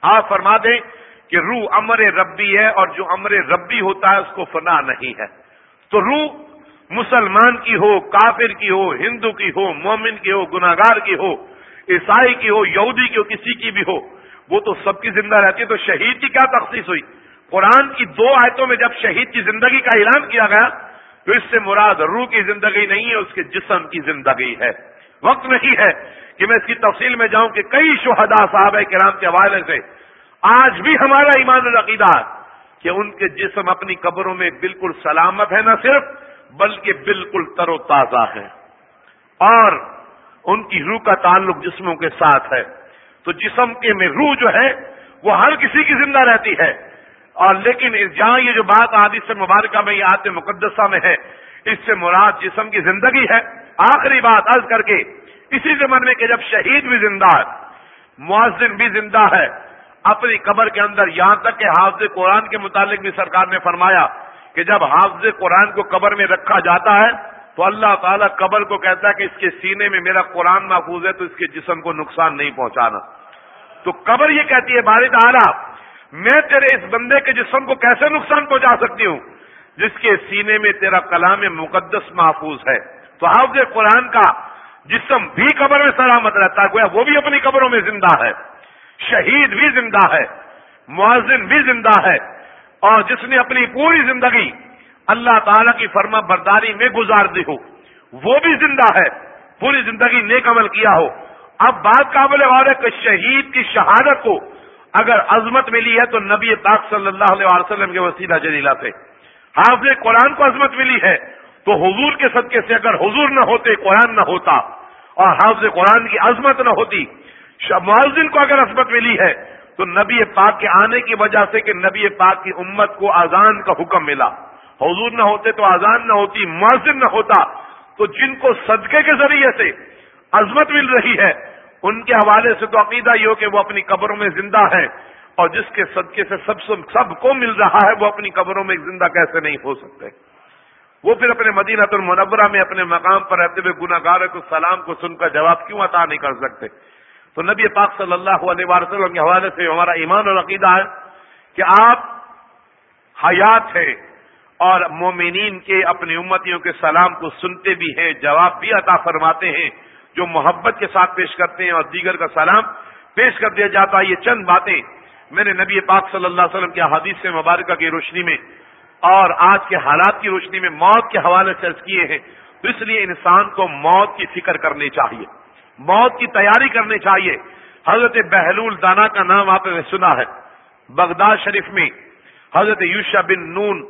آپ فرما دیں کہ روح امر ربی ہے اور جو امر ربی ہوتا ہے، اس کو فنا نہیں ہے۔ تو روح مسلمان کی ہو، کافر کی ہو، ہندو کی ہو، مومن کی ہو گناگار کی ہو، عیسائی کی ہو، یہودی کی ہو، کسی کی بھی ہو، وہ تو سب کی زندہ رہتی ہے۔ تو شہید کی کیا تخصیص ہوئی؟ قرآن کی دو آیتوں میں جب شہید کی زندگی کا اعلان کیا گیا، تو اس سے مراد روح کی زندگی نہیں ہے، اس کے جسم کی زندگی ہے۔ وقت نہیں ہے کہ میں اس کی تفصیل میں جاؤں کہ کئی شہدا صاحب کرام کے حوالے سے آج بھی ہمارا ایمان العقیدہ کہ ان کے جسم اپنی قبروں میں بالکل سلامت ہے، نہ صرف، بلکہ بالکل تر و تازہ ہے۔ اور ان کی روح کا تعلق جسموں کے ساتھ ہے۔ تو جسم کے میں روح جو ہے، وہ ہر کسی کی زندہ رہتی ہے۔ اور لیکن جہاں یہ جو بات آدی سے مبارکہ میں، یہ آتے مقدسہ میں ہے، اس سے مراد جسم کی زندگی ہے۔ آخری بات عرض کر کے، اسی زمن میں کہ جب شہید بھی زندہ ہے معذن بھی زندہ ہے اپنی قبر کے اندر، یہاں تک کہ حافظ قرآن کے متعلق بھی سرکار نے فرمایا کہ جب حافظ قرآن کو قبر میں رکھا جاتا ہے، تو اللہ تعالیٰ قبر کو کہتا ہے کہ اس کے سینے میں میرا قرآن محفوظ ہے، تو اس کے جسم کو نقصان نہیں پہنچانا۔ تو قبر یہ کہتی ہے بارد تعالیٰ، میں تیرے اس بندے کے جسم کو کیسے نقصان پہنچا سکتی ہوں؟ جس کے سینے میں تیرا کلام مقدس محفوظ ہے۔ تو حافظ قرآن کا جسم بھی قبر میں سلامت رہتا ہے، گویا وہ بھی اپنی قبروں میں زندہ ہے۔ شہید بھی زندہ ہے معذن بھی زندہ ہے، اور جس نے اپنی پوری زندگی اللہ تعالی کی فرما برداری میں گزار دی ہو، وہ بھی زندہ ہے، پوری زندگی نیک عمل کیا ہو۔ اب بات قابل اور ہے کہ شہید کی شہادت کو اگر عظمت ملی ہے تو نبی پاک صلی اللہ علیہ وسلم کے وسیلہ جلیلہ سے حافظ قرآن کو عظمت ملی ہے تو حضور کے صدقے سے اگر حضور نہ ہوتے، قرآن نہ ہوتا، اور حافظ قرآن کی عظمت نہ ہوتی معذن کو اگر عظمت ملی ہے تو نبی پاک کے آنے کی وجہ سے کہ نبی پاک کی امت کو آزان کا حکم ملا۔ حضور نہ ہوتے تو آزان نہ ہوتی معذن نہ ہوتا۔ تو جن کو صدقے کے ذریعے سے عظمت مل رہی ہے، ان کے حوالے سے تو عقیدہ یہ ہو کہ وہ اپنی قبروں میں زندہ ہے اور جس کے صدقے سے سب سب کو مل رہا ہے، وہ اپنی قبروں میں زندہ کیسے نہیں ہو سکتے۔ وہ پھر اپنے مدینہ المنورہ میں اپنے مقام پر رہتے ہوئے گناہ گار کو سلام کو سن کر جواب کیوں عطا نہیں کر سکتے؟ تو نبی پاک صلی اللہ علیہ وسلم کے حوالے سے ہمارا ایمان اور عقیدہ ہے کہ آپ حیات ہیں اور مومنین کے اپنی امتیوں کے سلام کو سنتے بھی ہیں، جواب بھی عطا فرماتے ہیں، جو محبت کے ساتھ پیش کرتے ہیں اور دیگر کا سلام پیش کر دیا جاتا ہے، یہ چند باتیں میں نے نبی پاک صلی اللہ علیہ وسلم کے حدیث سے مبارکہ کی روشنی میں اور آج کے حالات کی روشنی میں موت کے حوالے سے کیے ہیں۔ تو اس لیے انسان کو موت کی فکر کرنی چاہیے۔ موت کی تیاری کرنی چاہیے۔ حضرت بہلول دانا کا نام آپ نے سنا ہے۔ بغداد شریف میں حضرت یوشا بن نون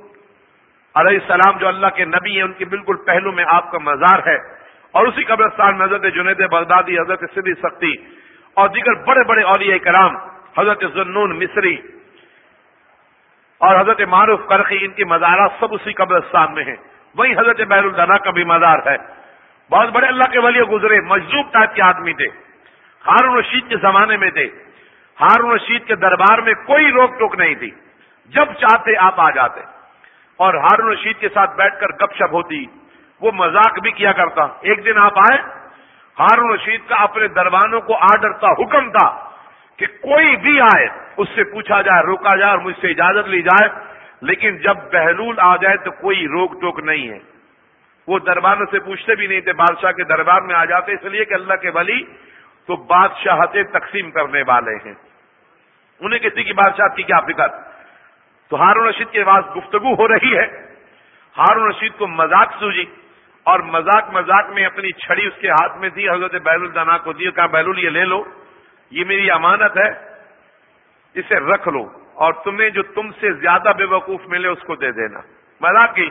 علیہ السلام جو اللہ کے نبی ہیں، ان کے بالکل پہلو میں آپ کا مزار ہے۔ اور اسی قبرستان میں حضرت جنید بغدادی، حضرت صدی سختی اور دیگر بڑے بڑے اولیاء کرام، حضرت ضنون مصری اور حضرت معروف کرخی، ان کی مزارات سب اسی قبرستان میں ہیں۔ وہی حضرت بحر الدنا کا بھی مزار ہے۔ بہت بڑے اللہ کے ولی گزرے، مجذوب ٹائپ کے آدمی تھے۔ ہارون رشید کے زمانے میں تھے۔ ہارون رشید کے دربار میں کوئی روک ٹوک نہیں تھی۔ جب چاہتے آپ آ جاتے۔ اور ہارون رشید کے ساتھ بیٹھ کر گپ شپ ہوتی۔ وہ مذاق بھی کیا کرتا۔ ایک دن آپ آئے۔ ہارون رشید کا اپنے دربانوں کو آرڈر تھا حکم تھا کہ کوئی بھی آئے، اس سے پوچھا جائے، روکا جائے اور مجھ سے اجازت لی جائے۔ لیکن جب بہلول آ جائے تو کوئی روک ٹوک نہیں ہے۔ وہ درباروں سے پوچھتے بھی نہیں تھے، بادشاہ کے دربار میں آ جاتے، اس لیے کہ اللہ کے ولی تو بادشاہتے تقسیم کرنے والے ہیں۔ انہیں کسی کی بادشاہ کی کیا فکر؟ تو ہارون رشید کے پاس گفتگو ہو رہی ہے۔ ہارون رشید کو مذاق سوجی اور مذاق مذاق میں اپنی چھڑی اس کے ہاتھ میں تھی، حضرت بیل الدانا کو دی کہا بیلول یہ لے لو، یہ میری امانت ہے، اسے رکھ لو اور تمہیں جو تم سے زیادہ بے وقوف ملے اس کو دے دینا۔ مذاق کی۔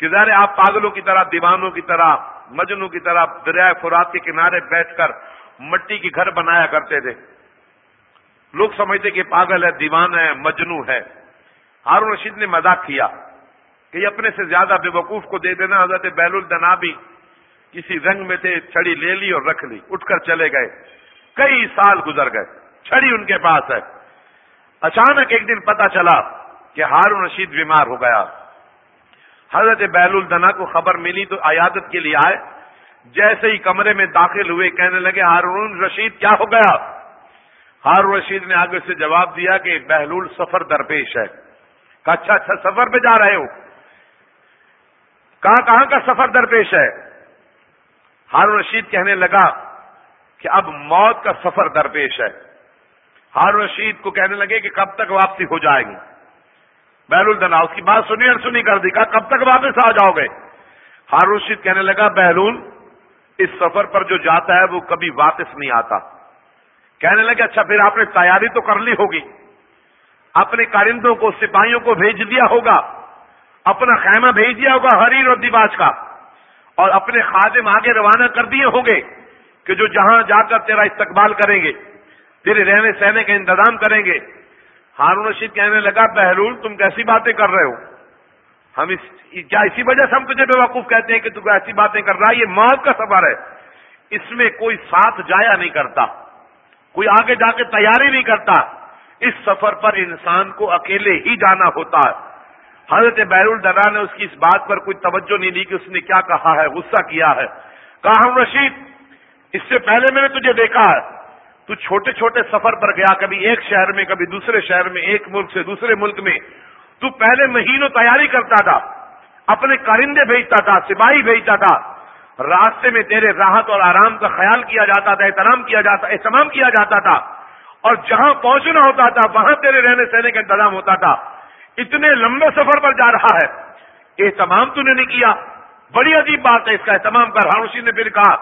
کہ ظاہر آپ پاگلوں کی طرح، دیوانوں کی طرح، مجنوں کی طرح دریائے فرات کے کنارے بیٹھ کر مٹی کی گھر بنایا کرتے تھے۔ لوگ سمجھتے کہ پاگل ہے، دیوان ہے، مجنو ہے۔ ہارون رشید نے مذاق کیا کہ یہ اپنے سے زیادہ بے وقوف کو دے دینا۔ حضرت بیل الدنا بھی کسی رنگ میں تھے، چھڑی لے لی اور رکھ لی، اٹھ کر چلے گئے۔ کئی سال گزر گئے، چھڑی ان کے پاس ہے۔ اچانک ایک دن پتا چلا کہ ہارون رشید بیمار ہو گیا۔ حضرت بیل الدنا کو خبر ملی تو عیادت کے لیے آئے۔ جیسے ہی کمرے میں داخل ہوئے، کہنے لگے، ہارون رشید، کیا ہو گیا؟ ہارون رشید نے آگے سے جواب دیا کہ بہلول سفر درپیش ہے۔ کہا اچھا اچھا سفر پہ جا رہے ہو۔ کہاں کہاں کا سفر درپیش ہے؟ ہارون رشید کہنے لگا کہ اب موت کا سفر درپیش ہے۔ ہارون رشید کو کہنے لگے کہ کب تک واپسی ہو جائے گی؟ بہل الدنا اس کی بات سنی اور سنی کر دی، کہا، کب تک واپس آ جاؤ گے؟ ہارون رشید کہنے لگا بہلول اس سفر پر جو جاتا ہے وہ کبھی واپس نہیں آتا۔ کہنے لگے اچھا پھر آپ نے تیاری تو کر لی ہوگی۔ اپنے کارندوں کو، سپاہیوں کو بھیج دیا ہوگا۔ اپنا خیمہ بھیج دیا ہوگا ہریر اور دیواج کا۔ اور اپنے خادم آگے روانہ کر دیے ہوں گے کہ جو جہاں جا کر تیرا استقبال کریں گے، تیرے رہنے سہنے کا انتظام کریں گے۔ ہارون رشید کہنے لگا بہرول تم کیسی باتیں کر رہے ہو؟ ہم اس کیا اسی وجہ سے ہم تجھے بے وقوف کہتے ہیں کہ تو ایسی باتیں کر رہا ہے، یہ موت کا سفر ہے۔ اس میں کوئی ساتھ جایا نہیں کرتا، کوئی آگے جا کے تیاری نہیں کرتا۔ اس سفر پر انسان کو اکیلے ہی جانا ہوتا ہے۔ حضرت بیر الدرا نے اس کی اس بات پر کوئی توجہ نہیں دی کہ اس نے کیا کہا ہے، غصہ کیا ہے۔ کہا ہم رشید، اس سے پہلے میں نے تجھے دیکھا ہے۔ تو چھوٹے چھوٹے سفر پر گیا، کبھی ایک شہر میں، کبھی دوسرے شہر میں، ایک ملک سے دوسرے ملک میں۔ تو پہلے مہینوں تیاری کرتا تھا، اپنے کارندے بھیجتا تھا، سپاہی بھیجتا تھا۔ راستے میں تیرے راحت اور آرام کا خیال کیا جاتا تھا، احترام کیا جاتا، اہتمام کیا جاتا تھا۔ اور جہاں پہنچنا ہوتا تھا، وہاں تیرے رہنے سہنے کا انتظام ہوتا تھا۔ اتنے لمبے سفر پر جا رہا ہے۔ اہتمام تو نے نہیں کیا۔ بڑی عجیب بات ہے اس کا اہتمام کر۔ ہاؤسی نے پھر کہا،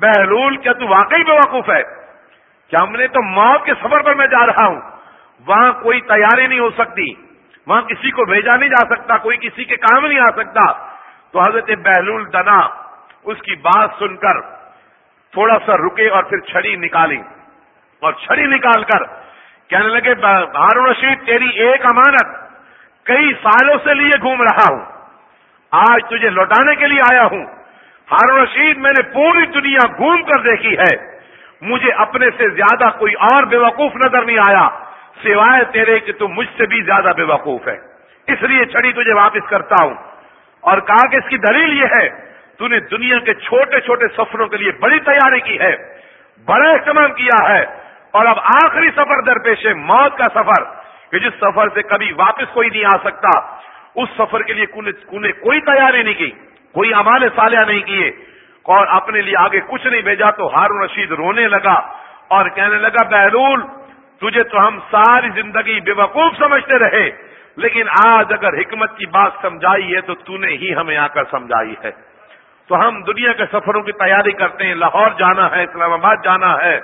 بہلول، کیا تو واقعی بے وقوف ہے؟ کیا ہم نے تو موت کے سفر پر میں جا رہا ہوں۔ وہاں کوئی تیاری نہیں ہو سکتی۔ وہاں کسی کو بھیجا نہیں جا سکتا، کوئی کسی کے کام نہیں آ سکتا۔ تو حضرت بہلول دنا اس کی بات سن کر تھوڑا سا رکے اور پھر چھڑی نکالی۔ اور چھڑی نکال کر کہنے لگے ہارون رشید، تیری ایک امانت کئی سالوں سے لیے گھوم رہا ہوں۔ آج تجھے لوٹانے کے لیے آیا ہوں۔ ہارون رشید، میں نے پوری دنیا گھوم کر دیکھی ہے۔ مجھے اپنے سے زیادہ کوئی اور بے وقوف نظر نہیں آیا، سوائے تیرے کہ تم مجھ سے بھی زیادہ بے وقوف ہے اس لیے چھڑی تجھے واپس کرتا ہوں۔ اور کہا کہ اس کی دلیل یہ ہے تو نے دنیا کے چھوٹے چھوٹے سفروں کے لیے بڑی تیاری کی ہے، بڑا اہتمام کیا ہے۔ اور اب آخری سفر درپیش ہے موت کا سفر، کہ جس سفر سے کبھی واپس کوئی نہیں آ سکتا، اس سفر کے لیے کوئی تیاری نہیں کی، کوئی امال سالیہ نہیں کیے۔ اور اپنے لیے آگے کچھ نہیں بھیجا تو ہارون رشید رونے لگا اور کہنے لگا بہرول تجھے تو ہم ساری زندگی بے وقوف سمجھتے رہے، لیکن آج اگر حکمت کی بات سمجھائی ہے تو تو نے ہی ہمیں آ کر سمجھائی ہے۔ تو ہم دنیا کے سفروں کی تیاری کرتے ہیں، لاہور جانا ہے، اسلام آباد جانا ہے،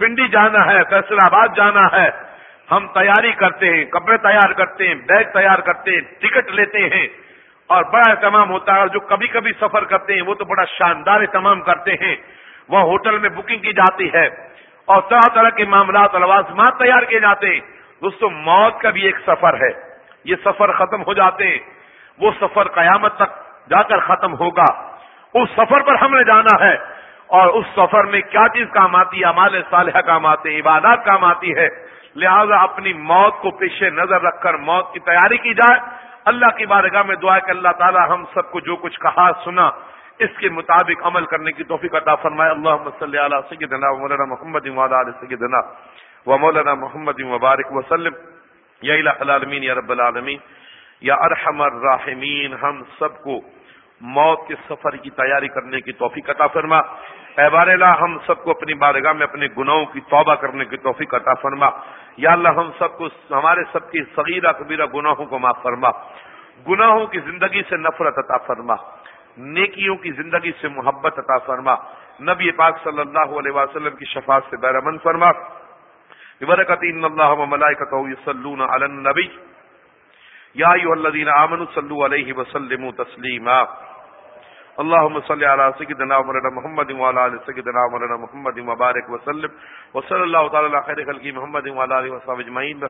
پنڈی جانا ہے فیصلہ آباد جانا ہے۔ ہم تیاری کرتے ہیں، کپڑے تیار کرتے ہیں، بیگ تیار کرتے ہیں، ٹکٹ لیتے ہیں۔ اور بڑا اہتمام ہوتا ہے اور جو کبھی کبھی سفر کرتے ہیں وہ تو بڑا شاندار اہتمام کرتے ہیں۔ وہ ہوٹل میں بکنگ کی جاتی ہے۔ اور طرح طرح کے معاملات اور لوازمات تیار کیے جاتے ہیں۔ دوستوں موت کا بھی ایک سفر ہے۔ یہ سفر ختم ہو جاتے ہیں۔ وہ سفر قیامت تک جا کر ختم ہوگا۔ اس سفر پر ہم نے جانا ہے۔ اور اس سفر میں کیا چیز کام آتی ہے؟ امال صالحہ کام آتے ہیں، عبادات کام آتی ہے۔ لہذا اپنی موت کو پیش نظر رکھ کر موت کی تیاری کی جائے۔ اللہ کی بارگاہ میں دعا کہ اللہ تعالی ہم سب کو جو کچھ کہا سنا، اس کے مطابق عمل کرنے کی توفیق عطا فرمائے۔ اللہ صلی علی سیدنا و مولانا محمد علی سیدنا و مولانا محمد مبارک وسلم۔ یا الہ العالمین، یا رب العالمین، یا ارحم الراحمین، ہم سب کو موت کے سفر کی تیاری کرنے کی توفیق عطا فرما۔ اے بار اللہ، ہم سب کو اپنی بارگاہ میں اپنے گناہوں کی توبہ کرنے کی توفیق عطا فرما۔ یا اللہ ہم سب کو ہمارے سب کی صغیرہ کبیرہ گناہوں کو معاف فرما۔ گناہوں کی زندگی سے نفرت عطا فرما۔ نیکیوں کی زندگی سے محبت عطا فرما۔ نبی پاک صلی اللہ علیہ وسلم کی شفاعت سے بیرمن فرما۔ برکت ان اللہ ملائکتہ یصلون علی النبی۔ یا ایھا الذین آمنوا صلوا علیہ وسلموا تسلیما۔ اللهم صل على سيدنا مولانا محمد وعلى ال سيدنا مولانا محمد وبارك وسلم. وصلى الله تعالى على خير خلق محمد وعلى اله وصحبه اجمعين